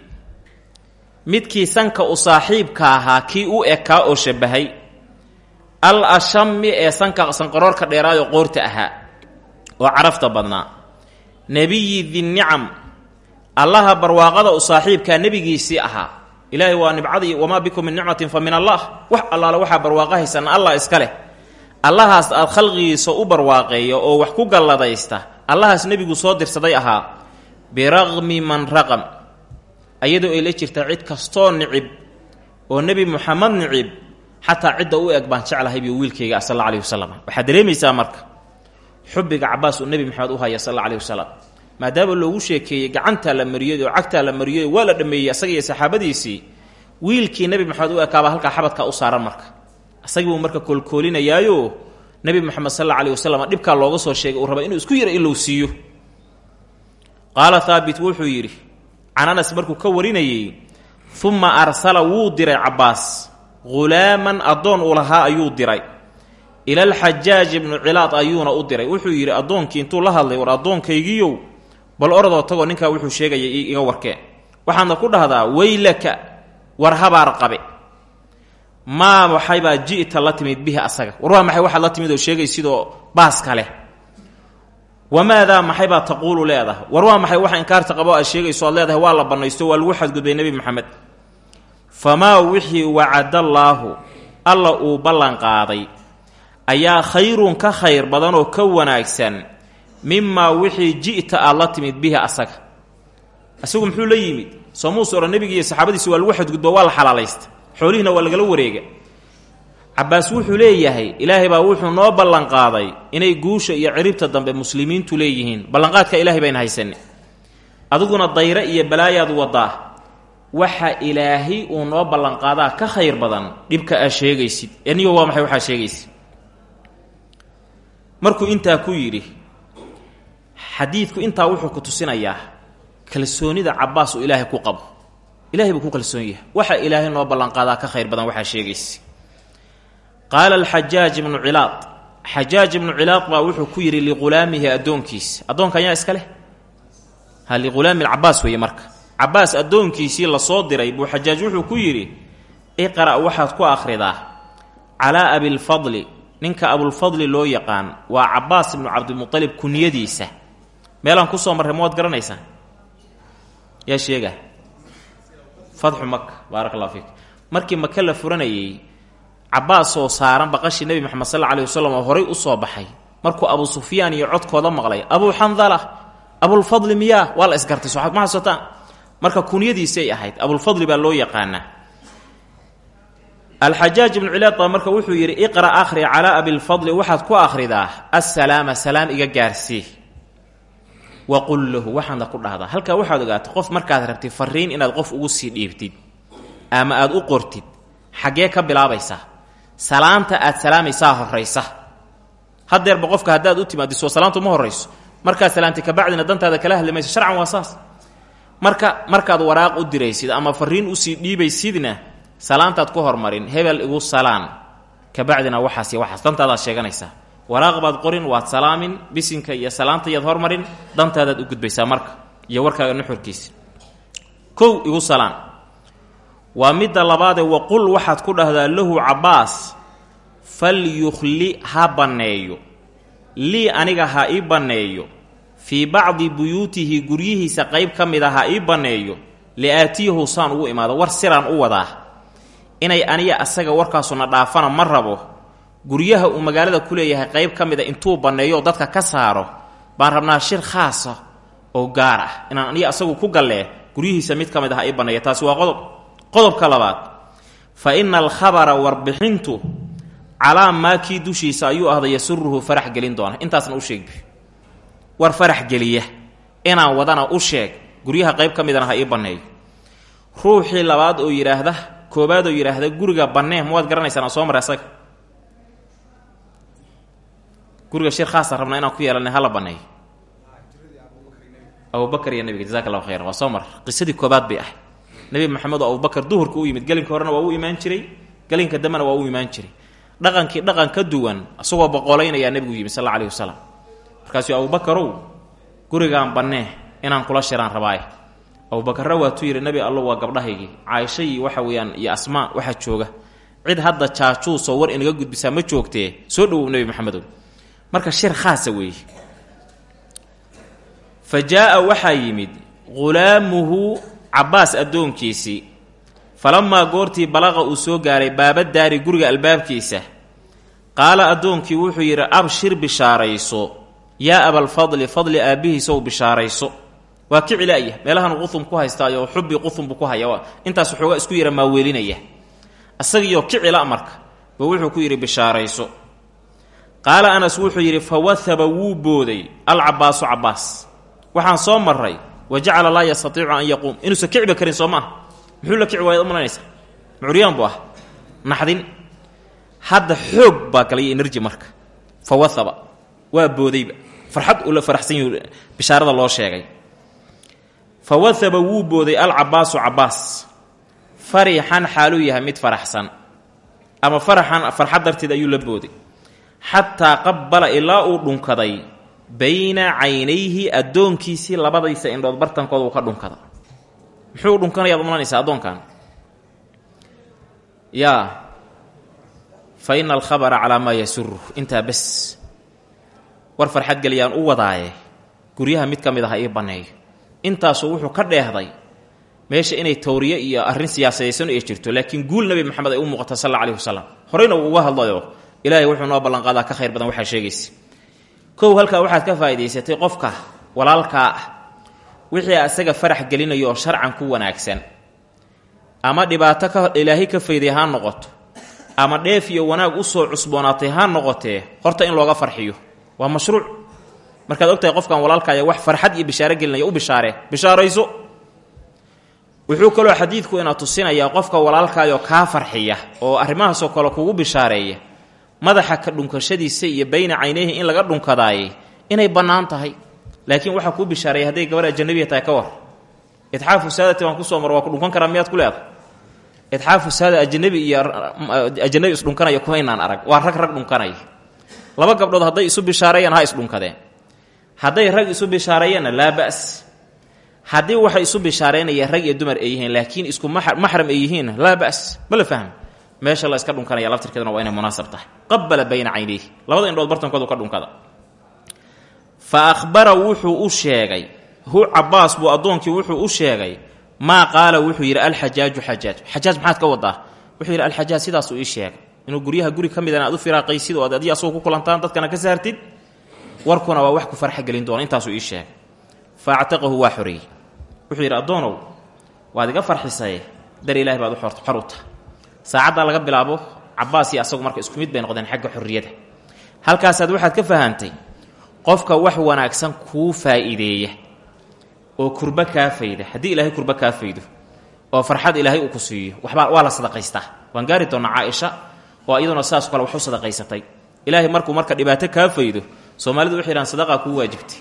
midkii sanka u saaxiibka ahaa kii u ekaa oo shabahay. Al ashami ee sanka sanqaroorka dheeraayoo qoorta ahaa oo carafta badnaa nebiyi dinicam allaha barwaaqada u saaxiibkaa nebigiisii ahaa. Ilaahay waa nibcadii wamaa bikum min nicmatin fa min allah. Wax allaale waxaa barwaaqo haysana allah iska leh. Allahaas aad khalqigiisa u barwaaqeeya oo wax ku galladaysta allahaas nebigu soo dirsaday ahaa biraqmi man raqam. Ayadoo ay la jirta cid kastoo nicib oo nebi muxamed nicib xataa cidda u eg baan jeclahay biyo wiilkayga sal alla alih wasalam waxaad dareemaysaa marka xubbiga cabaas uu nebi maxamed u haya sal alla alih wasalam maadaama loogu sheekeeyey gacantaa la mariyey oo cagtaa la mariyey waa la dhameeyey asaga iyo saxaabadiisii wiilkii nebi maxamed u ekaaba halkaa xabadka u saaran marka. Asagii buu marka koolkoolinayaayo nebi moxamed sal alla alih wasalam dhibkaa looga soo sheegay uu raba inuu isku yara ilow siiyo. Qaala haabit wuxuu yidhi can anas markuu ka warinayey uma arsala wuu diray cabbaas. Ghulaaman addoon uu lahaa ayuu diray ila alxajaaj ibnu cilaad ayuuna u diray. Wuxuu yidhi addoonkii intuu la hadlay war addoonkaygiiyow bal orodoo tagoo ninkaa wuxuu sheegaya iga warkeen waxaadna ku dhahdaa weylaka war habaar qabe. Maa waxaybaa ji'ta la timid bihi asaga? War waa maxay waxaad la timid oo sheegay sidoo baaska leh? Wamaadaa maxaybaa taquulu leedahay? War waa maxay waxa inkaarta qabo aad sheegayso aad leedahay waa la bannaysto waa lagu xadgudbay nebi moxamed famaa wixii wacadallaahu alla uu ballan qaaday ayaa khayrun ka khayr badan oo ka wanaagsan mimaa wixii ji'ta aad la timid bihi asaga. Isagu muxuu la yimid? Soomuus odhan nebigi iyo saxaabadiisi waa lagu xadgudbo waa la xalaalaysta xoolihiina waa lagala wareega. Cabaas wuxuu leeyahay ilaahay baa wuxuu noo ballanqaaday inay guusha iyo ciribta dambe muslimiintu leeyihiin. Ballanqaadka ilahay bayna haysane adiguna dayre iyo balaayaad wadaa waxa ilaahay uu noo ballanqaadaa ka khayr badan dhibka aad sheegaysid. Anigo waa maxay waxaad sheegaysid markuu intaa ku yidhi xadiidku intaa wuxuu ku tusinayaa kalsoonida cabaas uu ilaahay ku qabo. Ilahay buu ku kalsoon yahay. Waxa ilaahay noo ballanqaadaa ka khayr badan waxaa sheegaysa qaala alxajaaj ibnu cilaad xajaaj ibnu cilaad baa wuxuu ku yidhi lighulaamihi addoonkiisa addoonkan yaa iska leh? Ha lighulaami lcabaas weeye marka. Cabaas addoonkiisii la soo diray buu xajaaj wuxuu ku yidhi iqra' waxaad ku akhridaa calaa abilfadli ninka abulfadli loo yaqaan waa cabaas ibnu cabdimualib kuniyadiisa meelaan ku soo marray ma waad garanaysaa? Yaa sheega fatxu maka baarak allah markii maka la furanayey cabaasoo saaran baqashii nebi moxamed sal alla alih wasalam oo horay u soo baxay. Markuu abu sufyaan iyo codkooda maqlay abuu xandala abulfadli miyaa? Waa la isgartay soo ma xasuutaan marka kunyadiisay ahayd abulfadli baa loo yaqaanaa alxajaaj ibnu cilaad baa marka wuxuu yidhi iqra' akhri calaa abilfadli waxaad ku akhridaa assalaama salaam iga gaarsii waqul lahu waxaadna ku dhahdaa halkaa waxaad ogaatay qof markaad rabtid fariin inaad qof ugu sii dhiibtid ama aad u qortid xaggee ka bilaabaysaa salaanta aad salaamaysaa horaysa hadeerba qofka haddaad u timaadiso salaantu ma horayso markaad salaantay kabacdina dantaada kala hadli mayso sharcan waa saas. Marka markaad waraaq u diraysid ama fariin u sii dhiibaysidna salaantaad ku hormarin hebel igu salaan kabacdina waxaas iyo waxaas. Dantaadaad sheeganaysaa. Waraaq baad qorin waad salaamin bisinka iyo salaantayaad hormarin dantaadaad u gudbaysaa marka iyo warkaaga nuxurkiisa kow igu salaan. Waa midda labaadee waqul waxaad ku dhahdaa lahu cabbaas falyukhli ha banneeyo. Lii aniga ha ii banneeyo. Fii bacdi buyuutihi guryihiisa qayb ka mid a ha ii banneeyo. Li'aatiyahu saan ugu imaado war siraan u wadaa inay aniga asaga warkaasuna dhaafana ma rabo guryaha uu magaalada ku leeyahay qayb ka mid a intuu banneeyo dadka ka saaro baan rabnaa shir khaasa oo gaar ah. Inaan aniga asagu ku gallee guryihiisa mid ka mid ah ii banneeya taasi waa qodob. Qodobka labaad fa ina alkhabara warbixintu calaa maakii dushiisa ayuu ahda yasuruhu farax gelin doona. Intaasna u sheeg. War farax geliya. Inaan wadana u sheeg. Guryaha qayb ka midana ha ii banneeyo. Ruuxii labaad oo yidhaahda koobaad oo yidhaahda guriga bannee ma waad garanaysaan aan soo asaga. Guriga shir khaasa rabnaa inaan ku yeelanay hala banneeyo. Abubakar iyo nabiga jazaak allahu khayra waa soo mar. Qisadii koobaad bay ahay nebi maxamed oo abubakar duhurka u yimid gelinka horena waa u imaan jiray gelinka dambena waa u imaan jiray. Dhaqankii dhaqan ka duwan isagoo boqolaynayaa nebigu yimid sal alla alayhi wasalam markaasuu abubakarow gurigaan bannee inaan kula shiraan rabaaye abubakarra waatuu yidhi nebi allo waa gabdhahaygii. Caaishayii waxa weeyaan iyo asmaa waxaa jooga. Cid hadda jaajuusoo war inaga gudbisaa ma joogtee? Soo dhowow nebi maxamedow. Marka shir khaasa weeye fa jaa-a waxaa yimid ghulaamuhu cabbaas addoonkiisii falamaa goortii balaqa uu soo gaaray baabadaari guriga albaabkiisa. Qaala addoonkii wuxuu yidhi abshir bishaarayso. Yaa abalfadli fadli aabbihiisow bishaarayso waa ki cilaaya meelahan quhum ku haystaayo xubbi quhum buu ku haya intaas waxoogaa isku yara maaweelinaya isagiioo ki cila marka. Ba wuxuu ku yidhi bishaarayso. Qaala anas wuxuu yidhi fawahaba wuu booday alcabaasu cabbaas. Waxaan soo maray wa jacala laa yastatiicu an yaquum. Inuusan kiciba karin soo maaha muxuu la kici waayad umalanaysa mucuryaan buu ah. Naxdin. Hadda xoog baa galay enerji marka. Fawahaba waa boodayba. Farxad ula faraxsan bishaarada loo sheegay fawahaba wuu booday alcabaasu cabbaas farixan xaaluu yahay mid faraxsan ama faraxan farxad darteed ayuu la booday xataa qabbala ilaa uu dhunkaday bayna caynayhi addoonkiisii labadaysa indhood bartankooda uu ka dhunkada muxuu dhunkanayaad umalanaysaa addoonkan yaa fa ina alkhabara calaa maa yasuru intaa bes war farxad geliyaan u wadaaye guryaha mid ka mid aha ii banneeyo intaasuu wuxuu ka dheehday meesha inay tawriye iyo arrin siyaasadaysan ay jirto laakiin guul nebi maxamed ay u muuqata sal alla alih wasalam horeyna uu uga hadlayo ilaahay wuxuu noo ballanqaadaa ka khayr badan waxaa sheegaysa. Kow halkaa waxaad ka faa'idaysatay qofka walaalkaa ah wixii asaga farax gelinayo sharcan ku wanaagsan. Ama dhibaato ka ilaahay ka fayday ha noqoto. Ama dheef iyo wanaag u soo cusboonaatay ha noqotee horta in looga farxiyo. Waa mashruuc markaad ogtahay qofkan walaalkaaya wax farxad iyo bishaaro gelinaya u bishaaree bishaarayso. Wuxuu kaloo xadiidku ina tusinayaa qofka walaalkaayoo kaa farxiya oo arrimahaasoo kale kugu bishaareeya. Madaxa ka dhunkashadiisa iyo bayna caynayhi in laga dhunkadaayay inay bannaan tahay. Laakiin waxaa kuu bishaareeya hadday gabar ajanabiya tahay ka war. Idxaafu saadati waan ku soo maro waa ku dhunkan karaa miyaad ku leedahay? Idxaafu saada ajanabi iyo ajanabi isdhunkanaya kumaynaan arag. Waa rag rag dhunkanaya. Laba gabdhood hadday isu bishaareeyaan ha isdhunkadeen hadday rag isu bishaareeyeenna laa ba's haddii waxay isu bishaareynayaan rag iyo dumar ay yihiin laakiin isku maxram ay yihiin laa ba's ma la fahmo meesha la iska dhunkanaya laftirkeeduna waa inay munaasab tahay. Qabala bayna caynayhi. Labada indhood bartankoodu ka dhunkada. Fa akhbara wuxuu u sheegay hu cabaas buu addoonkii wuxuu u sheegay maa qaala wuxuu yidhi alxajaaju xajaaj. Xajaaj maxaad ka wadaa? Wuxuu yidhi alxajaaj sidaasuu ii sheegay. Inuu guryaha guri ka aad u firaaqaysid oo ad adii asagoo ku kulantaan dadkana ka saartid warkuna waa wax ku farxa gelin doona intaasuu ii sheegay. Fa actaqahu waa xoreeyey wuxuu yidhi addoonow waad iga farxisaye dar ilahi baad xor u taha laga bilaabo cabaas iyo asagu marka isku mid bay noqdeen xagga xorriyada halkaasaad waxaad ka fahantay qofka wax wanaagsan kuu faa'iideeya oo kurba kaa fayda. Haddii ilaahay kurba kaa faydo oo farxad ilaahay uu ku siiyo waxbaa waa la sadaqaystaa. Waan gaari doonnaa caaisha oo iyaduna sidaasoo kale wax u sadaqaysatay. Ilaahay markuu marka dhibaato kaa faydo soomaalidu waxay yidhahan sadaqaa kuu waajibtay.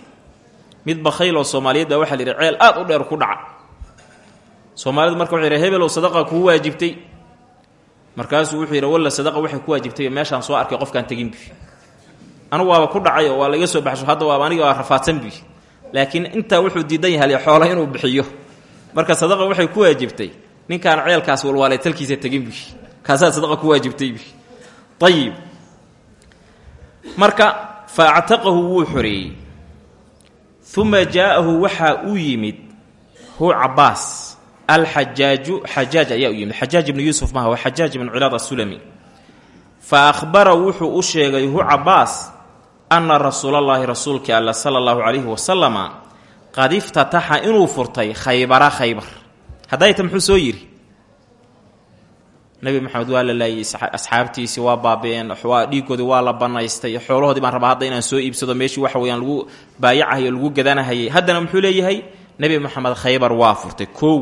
Mid bakhayl oo soomaaliyeed baa la yidhi ceel aad u dheer ku dhaca. Soomaalidu marka waxay yidhi hebelow sadaqa kuu waajibtay. Markaasuu wuxuu yidhi walla sadaqa waxay ku waajibtay meeshaan soo arkay qofkaan tegin bi. Anugu waaba ku dhacay waa laiga soo baxsho hadda waaba aniga waa rafaadsan laakiin intaa wuxuu diidan yahay xoola inuu bixiyo. Marka sadaqa waxay ku waajibtay ninkaan ceelkaas walwaalay talkiisa tegin bi. Kaasaa sadaqa ku waajibtay bi. Ayib marka fa actaqahu wuu xoreeyey uma jaa'ahu u yimid hu cabaas alxajaaju xajaaj ayaa u yimid xajaaj ibnu yuusuf maha waa xajaaj ibnu cilaad asulami fa akhbara wuxuu u sheegay hu cabaas anna rasuulallaahi rasuulkii alla sala allahu calayhi wasalama qad iftataxa inuu furtay khaybara khaybar haddayta muxuu soo yidhi nebi maxamed waa la laayey asxaabtiisii waa baabi'een waa dhiigoodii waa la bannaystay xoolahoodii baan rabaa hadda inaan soo iibsado meeshii waxa weyaan lagu baayacahayo lagu gadanahayay. Haddana muxuu leeyahay nebi moxamed khaybar waa furtay. Kow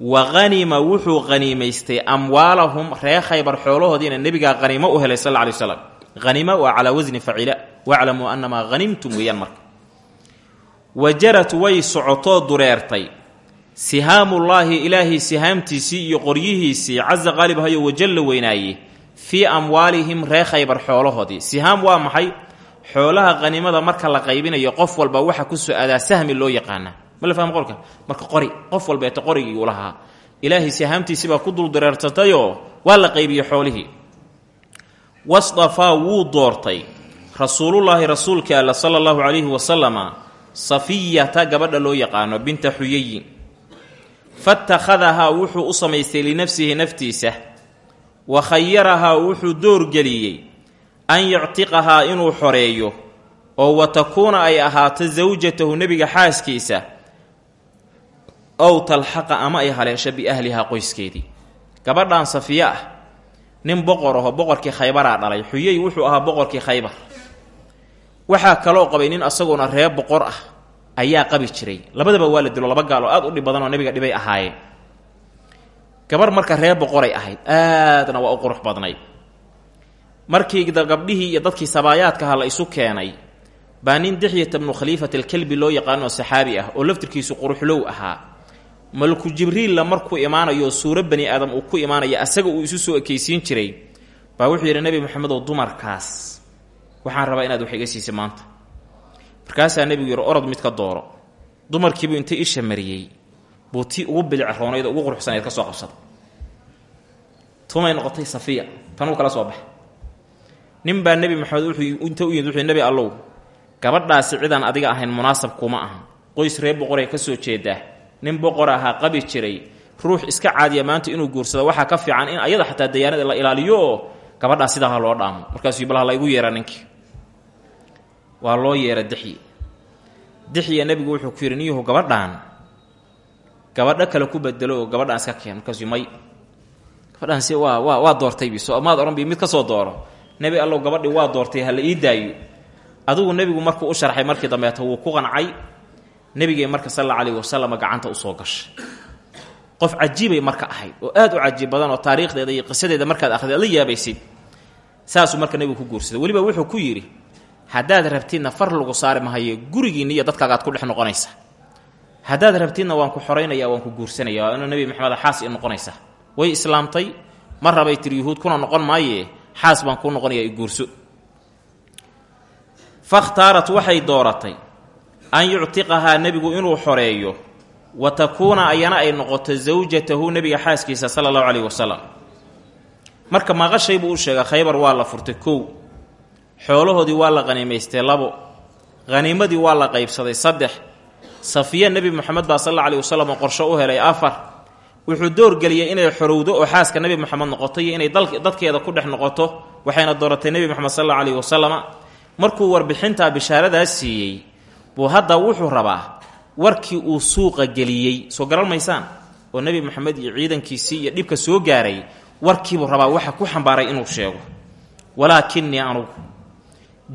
wa hanima wuxuu haniimaystay amwaalahum ree khaybar xoolahoodiina nebigaa haniimo u helay sal alay waslam hanima waa calaa wasni facila waclamuu annamaa hanimtum weeyaan marka. Wa jarat way socotoo dureertay sihaamullaahi ilaahay sihaamtiisii iyo qoryihiisii casa qaalibhayo wajalla weynaaye fii amwaalihim ree khaybar xoolahoodii. Sihaam waa maxay? Xoolaha qhanimada marka la qaybinayo qof walba waxa ku soo aadaa sahmi loo yaqaanaa. Ma la fahmo qolka? Marka qori qof walbeeta qorigii u lahaa. Ilaahay sihaamtiisibaa ku dul dureersatayoo waa la qaybiyey xoolihii. Wasdafaa wuu doortay. Rasuulullaahi rasuulkii alla sala allahu calayhi wasalama safiyata gabadha loo yaqaano binta xuyayin fatakhadahaa wuxuu u samaystay linafsihi naftiisa wa khayarahaa wuxuu doorgeliyey an yuctiqahaa inuu xoreeyo oo wa takuuna ay ahaato sawjatahu nebiga xaaskiisa ow talxaqa ama ay haleesho biahlihaa qoyskeedii. Gabadhan safiye ah nin boqor aho boqorkii khaybaraa dhalay xuyey wuxuu ahaa boqorkii khaybar. Waxaa kaloo qabay nin asagoona reer boqor ah ayaa qabi jiray. Labadaba waa la dilo laba gaal oo aad u dhib oo nabiga dhibay ahaayeen gabar marka reer boqoray ahayd aadna waa u qurux badnayd markii gabdhihii iyo dadkii sabaayaadkaha la isu keenay baa nin dixyata bnu khaliifat alkelbi loo yaqaano oo saxaabi ah oo laftirkiisu quruxlow ahaa. Malku jibriilla markuu imaanayo suuro bani aadam uu ku imaanaya asaga uu isu soo ekaysiin jiray baa wuxuu yidhi nebi moxamedow dumarkaas waxaan rabaa inaad wax iga siisa maanta markaasaa nebigu yidhi orod mid ka dooro. Dumarkiibuu inta isha mariyey buu tii ugu bidicroonayd oo ugu quruxsanayd ka soo qabsada tumay noqotay safiya tanuu kala soo baxa nin baa maxamed wuxuu inta u yimid wuxuu nebi allow gabadhaasi cidaan adiga ahayn munaasab kuma aha. Qoys reer boqoray ka soo jeedaa. Nin boqor ahaa qabi jiray. Ruux iska caadiya maanta inuu guursado. Waxaa ka fiican in ayada xataa dayaanada la ilaaliyo. Oo gabadhaas sidaa loo dhaamo markaasuu bal ha la ninkii waa loo yeera dixyi dixya nebigu wuxuu ku yidhi gabadhaan gabadho kale ku bedelo oo gabadhaan iska keen markaasuu may gabadhaan si waa waa waa doortay bi so maad odhan bi mid ka soo dooro. Nebi allow gabadhii waa doortay ha la ii adugu nebigu markuu u sharxay markii dambeeta wuu ku qancay. Nebigay marka sal alla alayhi wasalam gacanta u soo gashay. Qof cajiibay marka ahayd oo aad u cajiib badan oo taariikhdeeda iyo qisadeeda markaad akhrid aad la yaabaysid. Saasuu marka nebigu ku guursaday. Weliba wuxuu ku yidhi haddaad rabtidna far lagu saari mahaye gurigiinna iyo dadkaagaad ku dhex noqonaysa. Haddaad rabtidna waan ku xoraynaya waan ku guursanaya. Waa ina nebi maxamed xaas i noqonaysa. Way islaamtay mar rabay tiri yuhuud kuna noqon maaye xaas baan kuu noqonaya i guurso. Fakhtaarat waxay dooratay an yuctiqahaa nebigu inuu xoreeyo wa takuuna ayana ay noqoto sawjatahu nebiga xaaskiisa sala allahu caleyhi wasalam marka maqashay buu u sheegay khaybar waa la furtay kow xoolahoodii waa la qhaniimaystay labo. Haniimadii waa la qaybsaday saddex. Safiya nebi moxamed baa sal alla aleyhi wasalam oo qorsho u helay afar. Wuxuu doorgeliyey inay xorowdo oo xaaska nebi moxamed noqoto iyo inay dadkeeda ku dhex noqoto waxayna dooratay nebi moxamed sal alla aleyhi wasalama markuu warbixintaa bishaaradaas siiyey buu hadda wuxuu rabaa warkii uu suuqa geliyey. Soo garan maysaan? Oo nebi moxamed iyo ciidankiisii iyo dhibka soo gaaray warkiibuu rabaa waxa ku xambaaray inuu sheego. Walaakinii anugu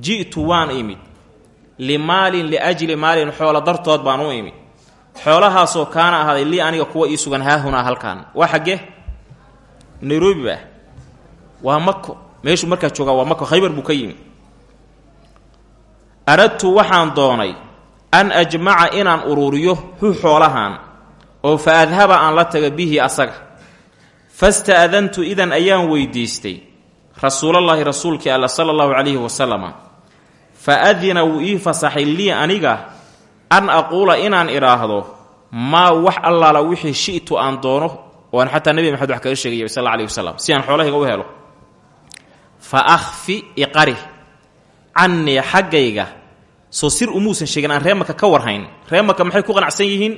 ji'tu waan imid. Limaalin liajli maalin xoolo dartood baan u imid. Xoolahaasoo kaana ahaaday lii aniga kuwa ii sugan haahunaa halkaan. Waa xaggee nairobi ba waa mako meeshuu markaa joogaa waa mako khaybar buu ka yimi. Aradtu waxaan doonay an ajmaca inaan uruuriyo hu xoolahan oo fa adhaba aan la taga bihi asaga. Fasta'dantu idan ayaan weydiistay rasuulallaahi rasuulkii alla sala allahu calayhi wasalama fa adina wuu ii fasaxay lii aniga an aquula inaan idhaahdo maa wax allaala wixii shi'tu aan doono oan xataa nebi maxamed wax kaga sheegaya sal alla wasalam si aan xoolahayga u helo fa akhfi iqari cannii xaggayga soo sir umuusan sheegin aan ree maka ka warhayn ree maka maxay ku qanacsan yihiin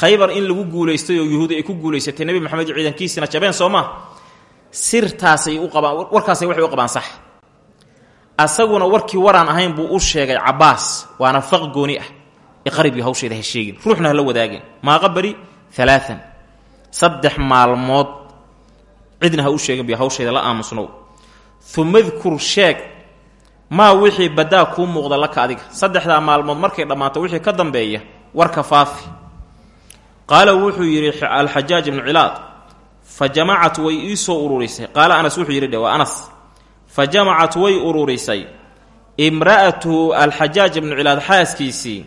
khaybar in lagu guulaystay oo yuhuudi ay ku guulaysatay nebi maxamed ciidankiisina jabeen soo maa sirtaasay u qabaan warkaasay waxay u qabaan sax asaguna warkii waraan ahayn buu u sheegay cabbaas waana faq gooni ah. Iqarib iyo hawsheeda ha sheegin. Ruuxna hala wadaagin. Maaqa beri alaaan saddex maalmood cidna ha u sheegin biyo hawsheeda la aamusnow. Uma dkur sheeg maa wixii badaa kuu muuqda laka adiga. Saddexdaa maalmood markay dhammaato wixii ka dambeeya warka faafi. Qaala wuxuu yidhi alxajaaj ibnu cilaad fa jamacat way ii soo ururisay qaala anas wuxuu yidhi dhe waa anas fa jamacat way ururisay imra'atuhu alxajaaj ibnu cilaad xaaskiisii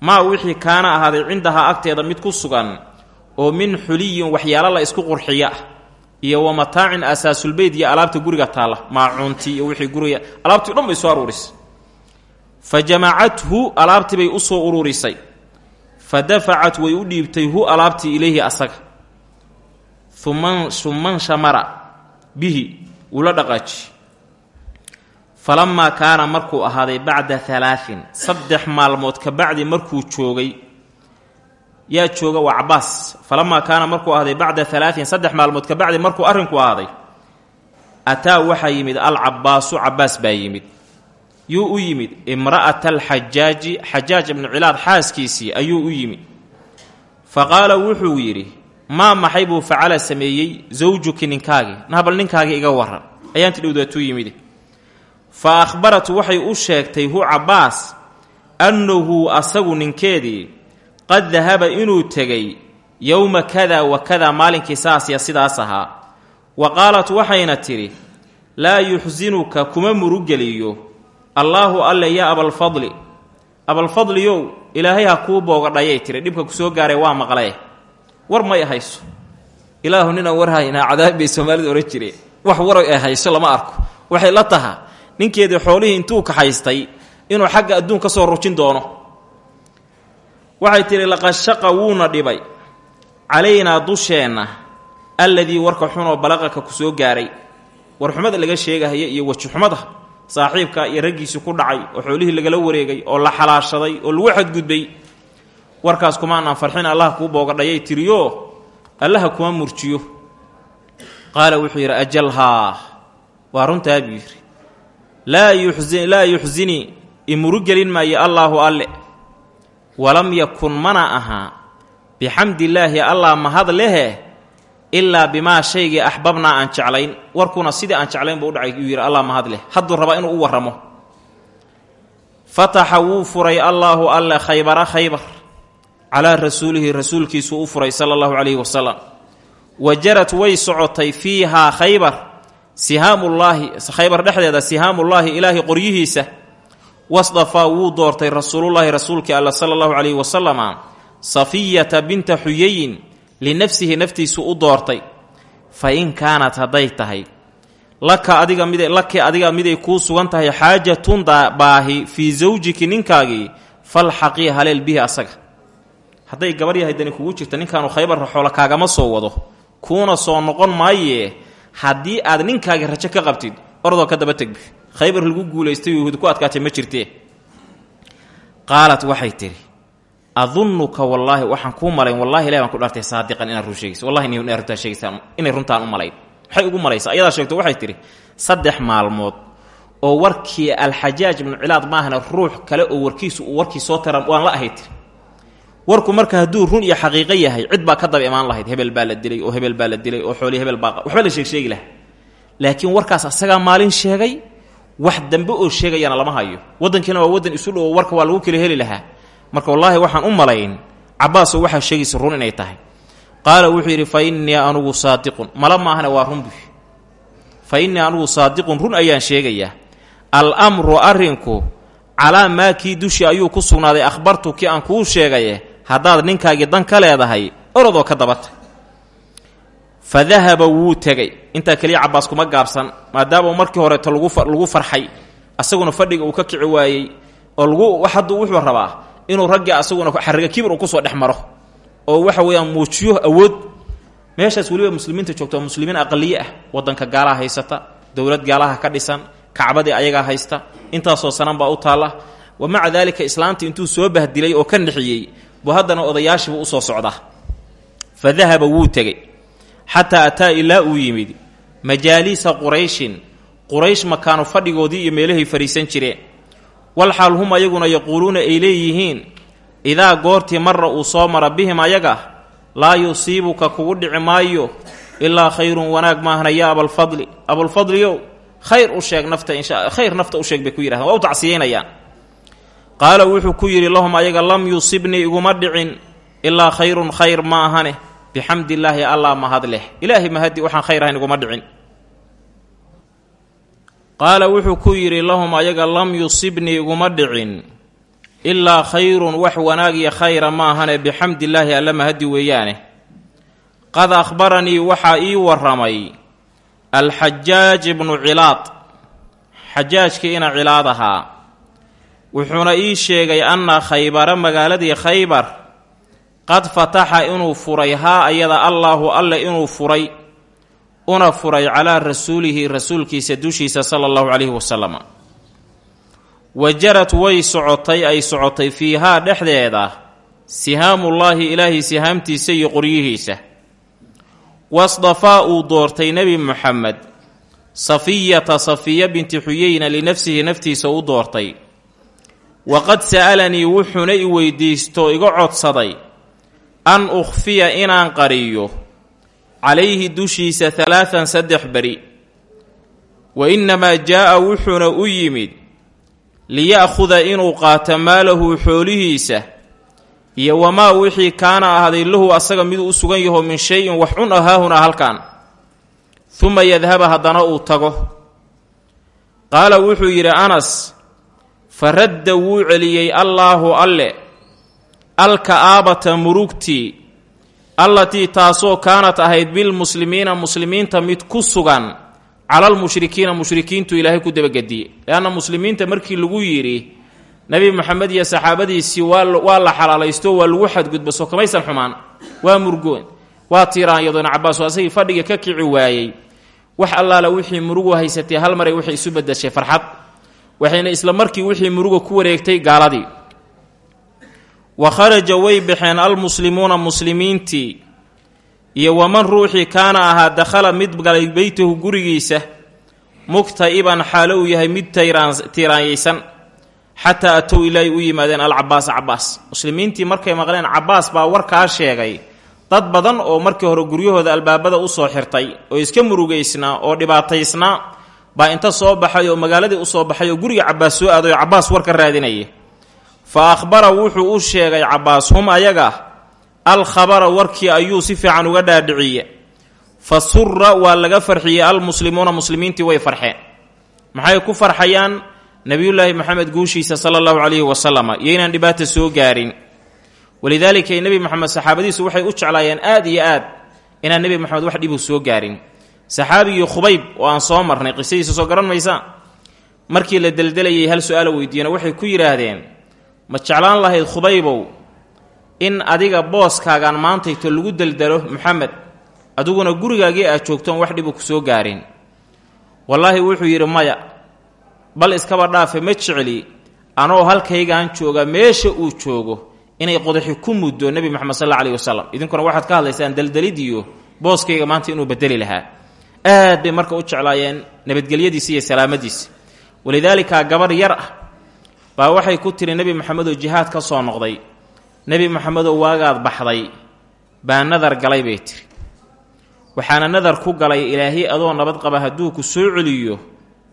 maa wixii kaana ahaaday cindahaa agteeda mid ku sugan oo min xuliyin waxyaalo la isku qurxiya ah iyo wa mataacin asaasulbeyt iyo alaabta guriga taalla maacuuntii iyo wixii guriga alaabtii dhan bay soo aruurisay fa jamacathu alaabtii bay u soo ururisay fa dafacat way u dhiibtay hu alaabtii ilayhi asaga uman suman shamara bihi wuu la dhaqaaji falamaa kaana markuu ahaaday bacda halaain saddex maalmood ka bacdi markuu joogay yaa jooga waa cabaas falamaa kaana markuu ahaaday bacda halaain saddex maalmood ka bacdi markuu arrinku ahaaday ataa waxaa yimid alcabaasu cabaas baa yimid yuu u yimid imra'ata alxajaaji xajaaj ibnu cilaad xaaskiisii ayuu u yimid fa qaala wuxuu yidhi maa maxay buu facala sameeyey zawjuki ninkaagii nabal ninkaagii iga waran ayaanti dhowdaatuu yimid fa akhbaratu waxay u sheegtay hu cabbaas annahu asagu ninkeedii qad dahaba inuu tegay yowma kada wa kada maalinkii saasya sidaas ahaa. Wa qaalat waxayna tidhi laa yuxsinuka kuma murugeliyo. Allaahu alle ya abalfadli abalfadliyow ilaahay ha kuu boogadhayay tiri dhibka ku soo gaaray waa maqlee war may hayso ilaahu ninaan war haynaa cadaab bay soomaalida ohan jireen. Wax war ay hayso lama arko. Waxay la taha ninkeedii xoolihii intuu kaxaystay inuu xagga adduun ka soo rujin doono. Waxay tidhi laqad shaqa wuuna dhibay calaynaa dusheenna alladii warka xunoo balaqaka ku soo gaaray. Warxumada laga sheegahaya iyo wajixumada saaxiibka iyo raggiisii ku dhacay oo xoolihii lagala wareegay oo la xalaashaday oo lagu xadgudbay. Warkaas kumaanaan farxin allaha kuu boogadhayay tiriyo allaha kuma murjiyo. Qaala wuxuu yidhi ajalhaa waa runtaa buu laa yuxsi laa yuxsinii imurugelin maayo allaahu alle. Walam yakun mana ahaa bixamdillaahi allah mahad lehe ilaa bimaa shaygii axbabnaa aan jeclayn. Warkuna sidii aan jeclayn buu u dhacay yuu yidhi allah mahad leh hadduu rabaa inuu u warramo. Fataxa wuu furay allaahu alle khaybara khaybar. Calaa rasuulihi rasuulkiisuu u furay sala allahu calayhi wasalam. Wa jarad way socotay fiihaa khaybar sihaamullaahi khaybar dhexdeeda sihaamullaahi ilaahay qoryihiisa wasdafaa wuu doortay rasuulullaahi rasuulkii alla sala allahu calayhi wasalama safiyata binta xuyayin linafsihi naftiisu u doortay. Fa in kaanat hadday tahay laka adiga mid laki adiga miday kuu sugan tahay xaajatun baahi fii zawjiki ninkaagii falxaqii haleel bihi asaga. Hadday gabar yahay dani kugu jirta ninkaanu khaybarra xoola kaagama soo wado. Kuuna soo noqon maayee haddii aad ninkaagii rajo ka qabtid ordoo ka daba tegbi khaybar lagu guulaystay yuhuud ku adkaatay ma jirtee? Qaalat waxay tidhi adunnuka wallaahi waxaan kuu malayn. Wallahi ilahi baan ku dhaartay saadiqan inaad run sheegaysa wallahi inay runtaa sheegaysaa inay runtaan u malayn. Maxay ugu malaysaa. Ayadaa sheegto waxay tidhi saddex maalmood oo warkii alxajaaj ibnu cilaad maahana ruux kale oo warkiisu warkii soo taran waan la ahay tiri warku marka hadduu run iyo xaqiiqo yahay cid baa ka daba imaan lahayd hebel baa la dilay oo hebel baa la dilay oo xoolii hebel baa waxba la sheegsheegi laha laakiin warkaas asagaa maalin sheegay wax dambe oo sheegayana lama hayo. Waddankiina waa waddan isu dhowo warka waa lagu kala heli lahaa. Marka wallaahi waxaan u malayn cabaasoo waxaa sheegaysa run inay tahay. Qaala wuxuu yidhi fa innii anugu saadiqun. Mala maahana waa run bu fa innii anugu saadiqun run ayaan sheegayaa al amru arrinku calaa maa kii dushii ayuu ku sugnaaday akhbartu kii aan kuu sheegaye haddaad ninkaagii dan ka leedahay orodoo ka dabatay fa dahaba wuu tegey. Intaa keliya cabaas kuma gaabsan maadaama markii horeeto lagu farxay asaguna fadhiga uu ka kici waayey oo lagu hadduu wuxuu rabaa inuu raggii asaguna xariga kibir uu ku soo dhex maro oo waxa weeyaan muujiyo awood. Meeshaas weliba muslimiinta joogta oo muslimiin aqaliye ah wadanka gaalaha haysata dowlad gaalaha ka dhisan kacbadii ayagaa haysta intaasoo sanan baa u taalla. Wa maca daalika islaamtii intuu soo bahdilay oo ka nixiyey buu haddana odayaashiibu u soo socdaa. Fa dahaba wuu tegey. Xataa ataa ilaa uu yimid majaaliisa qurayshin quraysh makaanu fadhigoodii iyo meelahay fadhiisan jireen. Walxaal hum ayaguna yaquuluuna ay leeyihiin idaa goortii marra uu soo mara bihim ayaga laa yusiibuka kugu dhici maayo ilaa khayrun wanaag maahna yaa abalfadli abulfadliyow khayr u sheeg nafta insha khayr nafta u sheeg bay ku yidhahdeen waa u tacsiyeynayaan qaala wuxuu ku yidhi lahum ayaga lam yusibnii iguma dhicin ilaa khayrun khayr ma ahane. Bixamdillaahi allah mahad leh ilaahay mahadi waxaan khayr ahayn iguma dhicin. Qaala wuxuu ku yidhi lahum ayaga lam yusibnii iguma dhicin ilaa khayrun wax wanaag iyo khayra maahane bixamdillaahi alla mahadi weeyaane. Qad akhbaranii waxaa ii warramay alxajaaj ibnu cilaad. Xajaajkii ina cilaad ahaa wuxuuna ii sheegay anna khaybara magaaladii khaybar qad fataxa inuu furay haa ayada allaahu alle inuu furay una furay calaa rasuulihi rasuulkiisa dushiisa sala allahu calayhi wasalam wajarad way socotay ay socotay fiihaa dhexdeeda sihaamullaahi ilaahay sihaamtiisa iyo qoryihiisa. Wasdafaa uu doortay nebi muxamed safiyata safiya binti xuyeyna linafsihi naftiisa u doortay waqad sa'alanii wuxuuna i weydiisto iga codsaday an ukhfiya inaan qariyo calayhi dushiisa talaatan saddex beri wa innamaa jaa'a wuxuuna u yimid liya'khuda inuu qaato maalahu xoolihiisa iyo wamaa wixii kaana ahday lahu asaga miduu u sugan yaho min shay-in wax cun ahaahuna halkan uma yadhaba haddana uu tago qaala wuxuu yidhi anas fa radda wuu celiyey allaahu alle. Alka'aabata murugtii allatii taasoo kaanat ahayd bilmuslimiina muslimiinta mid ku sugan calalmushrikiina mushrikiintu ilaahay ku dabagediyey. Leanna muslimiinta markii lagu yidhi nebi moxamed iyo saxaabadiisii waa la xalaalaysto waa lagu xadgudbo soo kamaysan xumaan waa murgoon waa tiiraanyadoon cabaaso asagii fadhiga ka kici waayey. Wax allaala wixii murugu haysatay hal maray waxay isu bedashay farxad waxayna isla markii wixii muruga ku wareegtay gaaladii. Wa kharaja way baxeen almuslimuuna muslimiintii iyo waman ruuxii kaana ahaa dakhala mid galay beytahu gurigiisa mugta'iban xaalo uu yahay mid tiiraanyaysan xataa atow ilaahay u yimaadeen alcabaasa cabaas muslimiintii markay maqleen cabaas baa warkaa sheegay dad badan oo markii hore guryahooda albaabada u soo xirtay oo iska murugaysnaa oo dhibaataysnaa baa inta soo baxay oo magaaladii u soo baxay oo guriga cabaas soo aaday oo cabaas war ka raadinaya fa akhbara wuxuu u sheegay cabaas hum ayaga alkhabara warkii ayuu si fiican uga dhaadhiciye. Fa sura waa laga farxiyey almuslimuuna muslimiintii way farxeen. Maxay ku farxayaan? Nebiyullaahi maxamed guushiisa sala allahu calayhi wasalama iyo inaan dhibaata soo gaarin. Walidaalika nebi moxamed saxaabadiisu waxay u jeclaayeen aad iyo aad inaan nebi moxamed wax dhibu soo gaarin saxaabigii khubayb oo aan soo marnay qisadiisa soo garan maysa? Markii la deldelayay hal su'aalo weydiiyena waxay ku yidhaahdeen ma jeclaan lahayd khubaybow in adiga booskaagaan maantayto lagu deldelo moxamed adiguna gurigaagii aad joogtoon wax dhibu ku soo gaarin. Wallaahi wuxuu yidhi maya bal iskaba dhaafe ma jecli anoo halkaygaan jooga meesha uu joogo inay qodaxi ku muddo nebi moxamed sal alla aleyhi wasalam idinkuna waxaad ka hadlaysaan deldelidiyo booskayga maanta inuu bedeli lahaa aad bay marka u jeclaayeen nabadgelyadiisa iyo salaamadiisa walidaalika gabarh yar ah baa waxay ku tiri nebi moxamedoo jihaad ka soo noqday. Nebi moxamedoo waagaad baxday? Baa nadar galay bay tiri. Waxaana nadar ku galay ilaahay adoo nabad qaba hadduu ku soo celiyo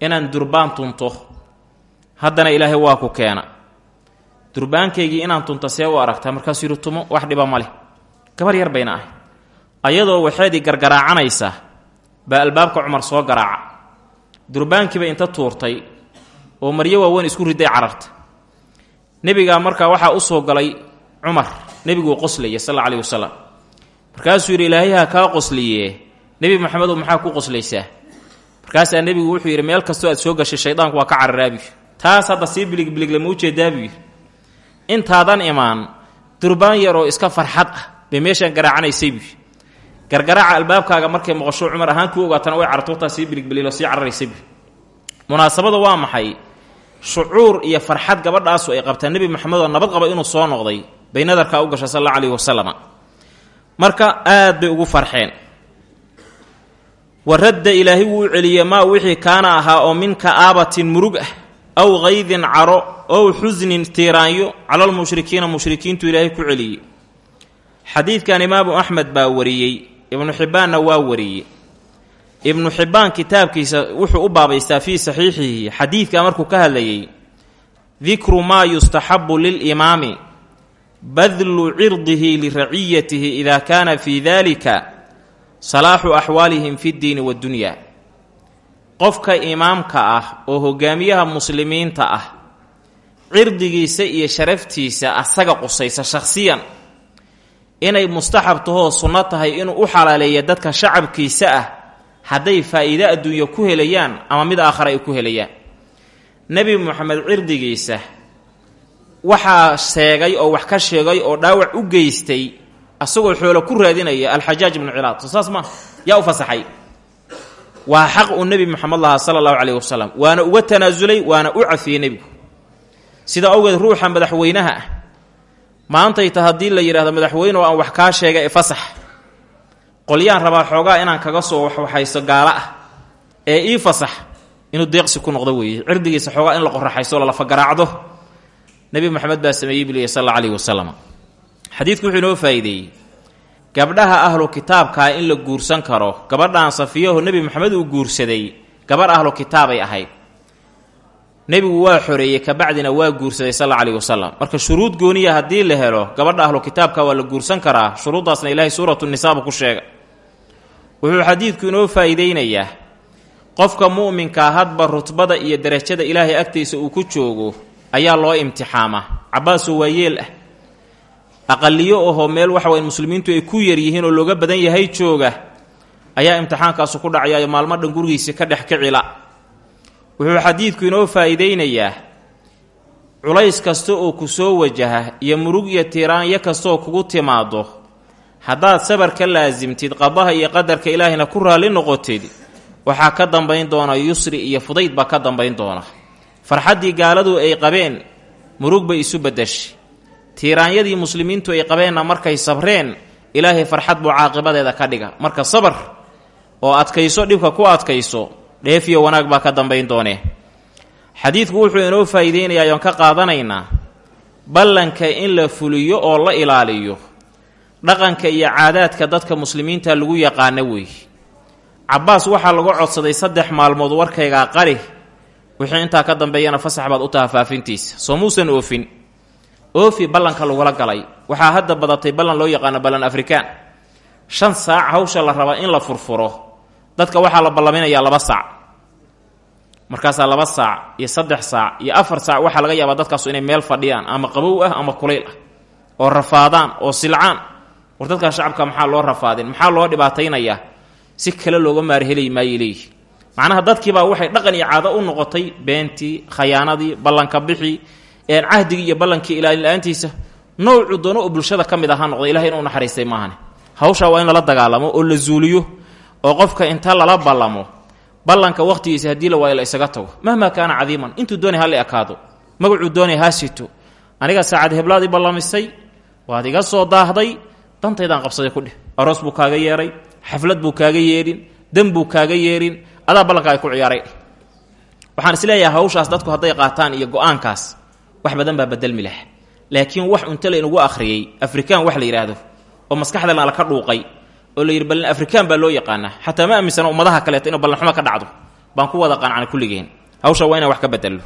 inaan durbaan tunto. Haddana ilaahay waa ku keena. Durbaankaygii inaan tunto see u aragtaa markaasuu yidhi tumo wax dhiba ma leh. Gabar yar bayna ahay. Ayadoo waxeedii gargaraacanaysa baa albaabka cumar soo garaaca. Durbaankiiba inta tuurtay oo maryo waaweyn isku riday cararta. Nebigaa markaa waxaa u soo galay cumar nebiguu qoslaya sal alla aleyhi wasalam markaasuu yidhi ilaahay ha kaa qosliye nebi maxamedow maxaa ku qoslaysaa? Markaasaa nebigu wuxuu yidhi meel kastoo aad soo gashay shaydaanku waa ka cararaabi. Taas hadda sii biligbiligle ma ujeedaabu yidhi. Intaadan imaan durbaan yaroo iska farxad ah bay meeshaan garaacanaysay buy gargaraaca albaabkaaga markay maqasho cumar ahaan kuu ogaatana way cartuurtaa sii biligbiliilo sii cararaysay munaasabada waa maxay? Shucuur iyo farxad gabadhaasu ay qabtaa nebi maxamed oo nabad qaba inuu soo noqday bay nadarkaa u gashay sal alla aleyhi wasalam marka aad bay ugu farxeen. Wa radda wuu celiyey maa wixii kaana ahaa oo min ka'aabatin murug ah aw kaydin caro ow xusnin tiiraanyo calalmushrikiina mushrikiintu ilaahay ku celiyey xadiidkan imaamu axmed baa wariyey ibnu xibbaanna waa wariyey. Ibnu xibbaan kitaabkiisa wuxuu u baabaystaa fii saxiixihi xadiidka markuu ka hadlayey dikru maa yustaxabu lilimaami badlu cirdihi liraciyatihi ida kaana fii dalika salaaxu axwaalihim fi ddiini waddunyaa qofka imaamka ah oo hogaamiyaha muslimiinta ah cirdigiisa iyo sharaftiisa asaga qusaysa shakhsiyan inay mustaxab tahoo sunno tahay inuu u xalaaleeya dadka shacabkiisa ah hadday faa'iide adduunyo ku helayaan ama mid aakhare ay ku helayaan. Nebi moxamed cirdigiisa waxaa sheegay oo wax ka sheegay oo dhaawac u geystay asagoo xoolo ku raadinaya alxajaaj ibnu cilaad. Soo saas maa yaa u fasaxay. Waa xaq uu nebi moxamed lahaa sala allahu caleyhi wasalam waana uga tanaasulay waana u cafiyey nebigu. Sida awgeed ruuxa madaxweynaha ah maantayta haddii la yidhahdo madaxweyne oo aan wax kaa sheega ee fasax qolyaan rabaa xoogaa inaan kaga soo waxwaxayso gaalo ah ee ii fasax inuu deeqsi ku noqdo weeye. Cirdigiisa xoogaa in la qoraxayso lalafagaraacdo nebi moxamed baa sameeyey buliya sal alla alayhi wasalam xadiidku wuxuu inoo faa'iideeyey. Gabdhaha ahlu kitaabkaa in la guursan karo gabadhaan safiyaho nebi moxamed uu guursaday gabarh ahlu kitaabay ahayd nebigu waa xoreeyey kabacdina waa guursaday sal alayhi wasalam marka shuruud gooniya haddii la helo gabadha ahlu kitaabka waa la guursan karaa shuruuddaasna ilaahay suuratu nisaaba ku sheega. Wuxuu xadiidku inoo faa'iideynayaa qofka mu'minkaa hadba rutbada iyo derajada ilaahay agtiisa uu ku joogo ayaa loo imtixaamaa cabbaasoo waayeel ah. Aqaliyo ahoo meel waxa waye muslimiintu ay ku yar yihiin oo looga badan yahay jooga ayaa imtixaankaasu ku dhacayaayo maalmo dhan gurigiisi ka dhex kicila wuxuu xadiidku inoo faa'iideynayaa culays kasta oo ku soo wajaha iyo murug iyo tiiraanyo kastaoo kugu timaado haddaad sabar ka laasimtid qadaha iyo qadarka ilaahayna ku raalli noqotid waxaa ka dambayn doona yusri iyo fudayd baa ka dambayn doona. Farxaddii gaaladu ay qabeen murug bay isu beddeshay tiiraanyadii muslimiintu ay qabeenna markay sabreen ilaahay farxad buu caaqibadeeda ka dhiga marka sabar oo adkayso dhibka ku adkayso dheefiyo wanaag baa ka dambayn doonee xadiidku wuxuu inoo faa'iideynayaa yoon ka qaadanaynaa ballanka in la fuliyo oo la ilaaliyo dhaqanka iyo caadaadka dadka muslimiinta lagu yaqaano weeye cabbaas waxaa lagu codsaday saddex maalmood warkaygaa qari wixii intaa ka dambeeyana fasax baad u taha faafintiisa. Soo oofin. Oofi ballanka lagula galay. Waxaa hadda badatay ballan loo yaqaano ballan afrikaan. Shan saac hawsha la rabaa in la furfuro dadka waxaa la ballaminayaa laba saac. Markaasaa laba saac iyo saddex saac iyo afar saac waxaa laga yaabaa dadkaasu inay meel fadhiyaan ama qabow ah ama kulayl ah oo rafaadaan oo silcaan. War dadkaa shacabka maxaa loo rafaadin? Maxaa loo dhibaataynayaa si kale looga maarheli maayo leeyihi macnaha dadkiibaa waxay dhaqan iyo caado u noqotay beentii khayaanadii ballanka bixii een cahdigii iyo ballankii ilaalin-la-aantiisa nowcu doono oo bulshada ka mid ahaa noqday ilahay inuu naxariistay maahane hawshaa waa in lala dagaalamo oo la zuuliyo oo qofka inta lala ballamo ballanka wakhtigiisa haddii la waayo la isaga tago. Mahmaa kaana cadiiman intuu doonay ha la ekaado magacuu doonay sito. Aniga saacad heblaad i ballamisay soo daahday dantaydaan qabsaday ku dheh. Aroos buu kaaga yeedhay xaflad buu kaaga yeedhin dan buu kaaga yeedhin adaa ballanka ay ku ciyaaray. Waxaan is leeyahay hawshaas dadku hadday qaataan iyo go'aankaas wax badan baa bedelmi lah laakiin wax unta laynagu akhriyey afrikaan wax la yidhaahdo oo maskaxdana laka dhuuqay oo la yidhi ballan afrikaan baa loo yaqaanaa. Xataa ma aaminsana ummadaha kaleeto inuu ballanxumo ka dhacdo. Baan ku wada qancana kulligeen hawsha waa inaan wax ka bedello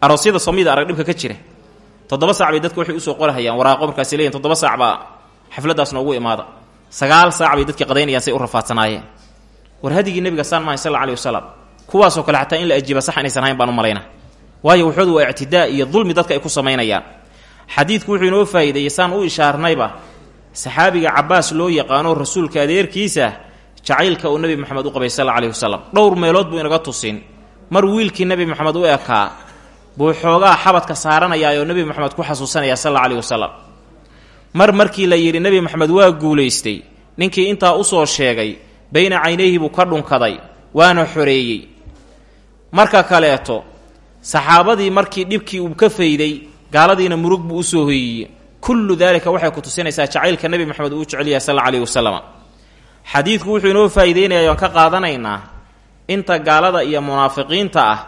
aroosyada soomida arag dhibka ka jira. Toddoba saac bay dadka waxay u soo qorahayaan. Waraaqo markaasi leeyihiin toddoba saac baa xafladdaas noogu imaada. Sagaal saac bay dadkii qadaynayaan say u rafaadsanaayeen war nebiga saan maahay sal alih wasalam kuwaasoo kale xataa in la ajiiba sax inaysan hayn baan u malayna waayo waxoodu waa ictidaa iyo dulmi dadka ay ku samaynayaan. Xadiidku wuxuu inoo faa'iideeyey saan u ishaarnayba saxaabiga cabbaas loo yaqaano rasuulka adeerkiisa jacaylka uu nebi moxamed u qabay sal alih wasalam dhowr meelood buu inaga tusin. Mar wiilkii nebi moxamed u ekaa buu xoogaa xabadka saaranayaa oo nebi moxamed ku xasuusanaya sal alih wasalam mar markii la yidhi nebi moxamed waa guulaystay. Ninkii intaa u soo sheegay bayna caynayhi buu ka dhunkaday waana xoreeyey. Marka kaleeto saxaabadii markii dhibkii uu ka fayday gaaladiina murug buu u soo hoyiyey kullu daalika waxay ku tusinaysaa jacaylka nebi moxamed uu jecel yahay sal aleyhi wasalam xadiidku wuxuu inoo faa'iideynaya aan ka qaadanaynaa inta gaalada iyo munaafiqiinta ah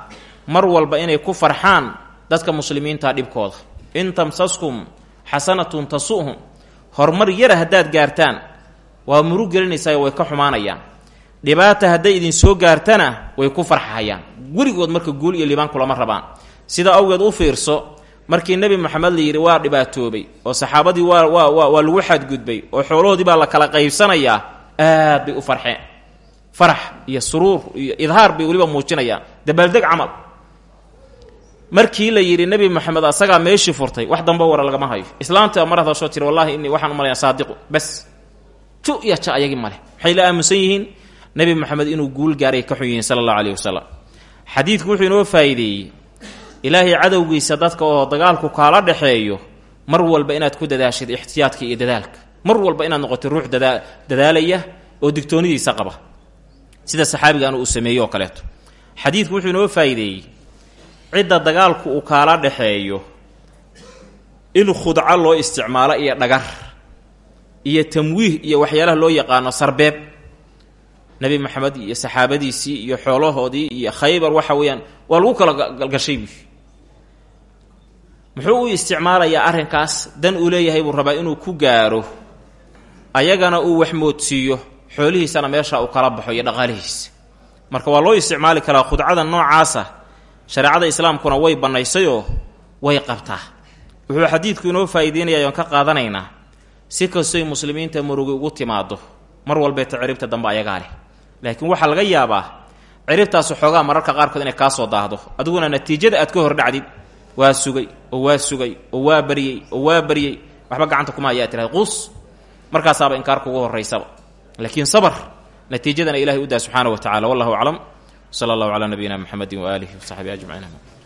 mar walba inay ku farxaan dadka muslimiinta dhibkooda. In tamsaskum xasanatun tasu'hum horumar yara haddaad gaartaan waa murug gelinaysaa way ka xumaanayaan. Dhibaata hadday idin soo gaartana way ku farxahayaan. Weligood marka guul iyo liibaan kulama rabaan. Sida awgeed u fiirso markii nebi moxamed la yidhi waa dhibaatoobay oo saxaabadii waa waa waa lagu xadgudbay oo xoolahoodii baa la kala qaybsanayaa aad bay u farxeen. Farax iyo suruur iyo idhaar bay weliba muujinayaan. Dabaaldeg camal. Markii la yidhi nebi moxamed asagaa meeshii furtay wax damba wara lagama hayo. Islaamta mar hadashoo tiri wallahi inii waxaan u saadiqu bes ju iyo ja ayagii male waxay la aaminsan moxamed inuu guul gaaray ka xun yihiin sala allahu aleyhi wuxuu inoo faa'iideeyey ilaahay cadowgiisa dadka oo dagaalku kaala dhexeeyo mar walba inaad ku dadaashid ixtiyaadka iyo dadaalka. Mar walba inaad noqotid ruux dadaa dadaalaya oo digtoonidiisa qaba. Sida saxaabigaanu uu sameeyey oo kaleeto. Xadiidku wuxuu inoo faa'iideeyey cidda dagaalku uu kaala dhexeeyo in khudco loo isticmaalo iyo dhagar iyo tamwiih iyo waxyaalaha loo yaqaano sarbeeb. Nebi maxamed iyo saxaabadiisii iyo xoolahoodii iyo khaybar waxa weeyaan waa lagu kala galgashay buy muxuu u isticmaalayaa arrinkaas? Dan uu leeyahay buu rabaa inuu ku gaaro ayagana uu waxmoodsiiyo xoolihiisana meesha uu kala baxo iyo dhaqaalihiisa marka waa loo isticmaali karaa khudcada noocaasa shareecada islaamkuna way bannaysayoo way qabtaa. Wuxuu xadiidku inoo faa'iideynaya oon ka qaadanaynaa si kastoy muslimiinta murugi ugu timaado mar walbeeta ciribta dambe ayagaa leh. Laakiin waxaa laga yaabaa ciribtaas xoogaa mararka qaarkood inay kaa soo daahdo adiguna natiijada aad ka hor dhacdid waa sugay oo waa sugay oo waa baryey oo waa baryey waxba gacanta kuma ayaa tirahay quus markaasaaba inkaar kugu horaysaba laakiin sabr natiijadana ilahay u daa subxaana wa tacala wallahu aclam. Sala allahu calaa nabiyina mxamedi waaalihi wasaxbihi ajmaciin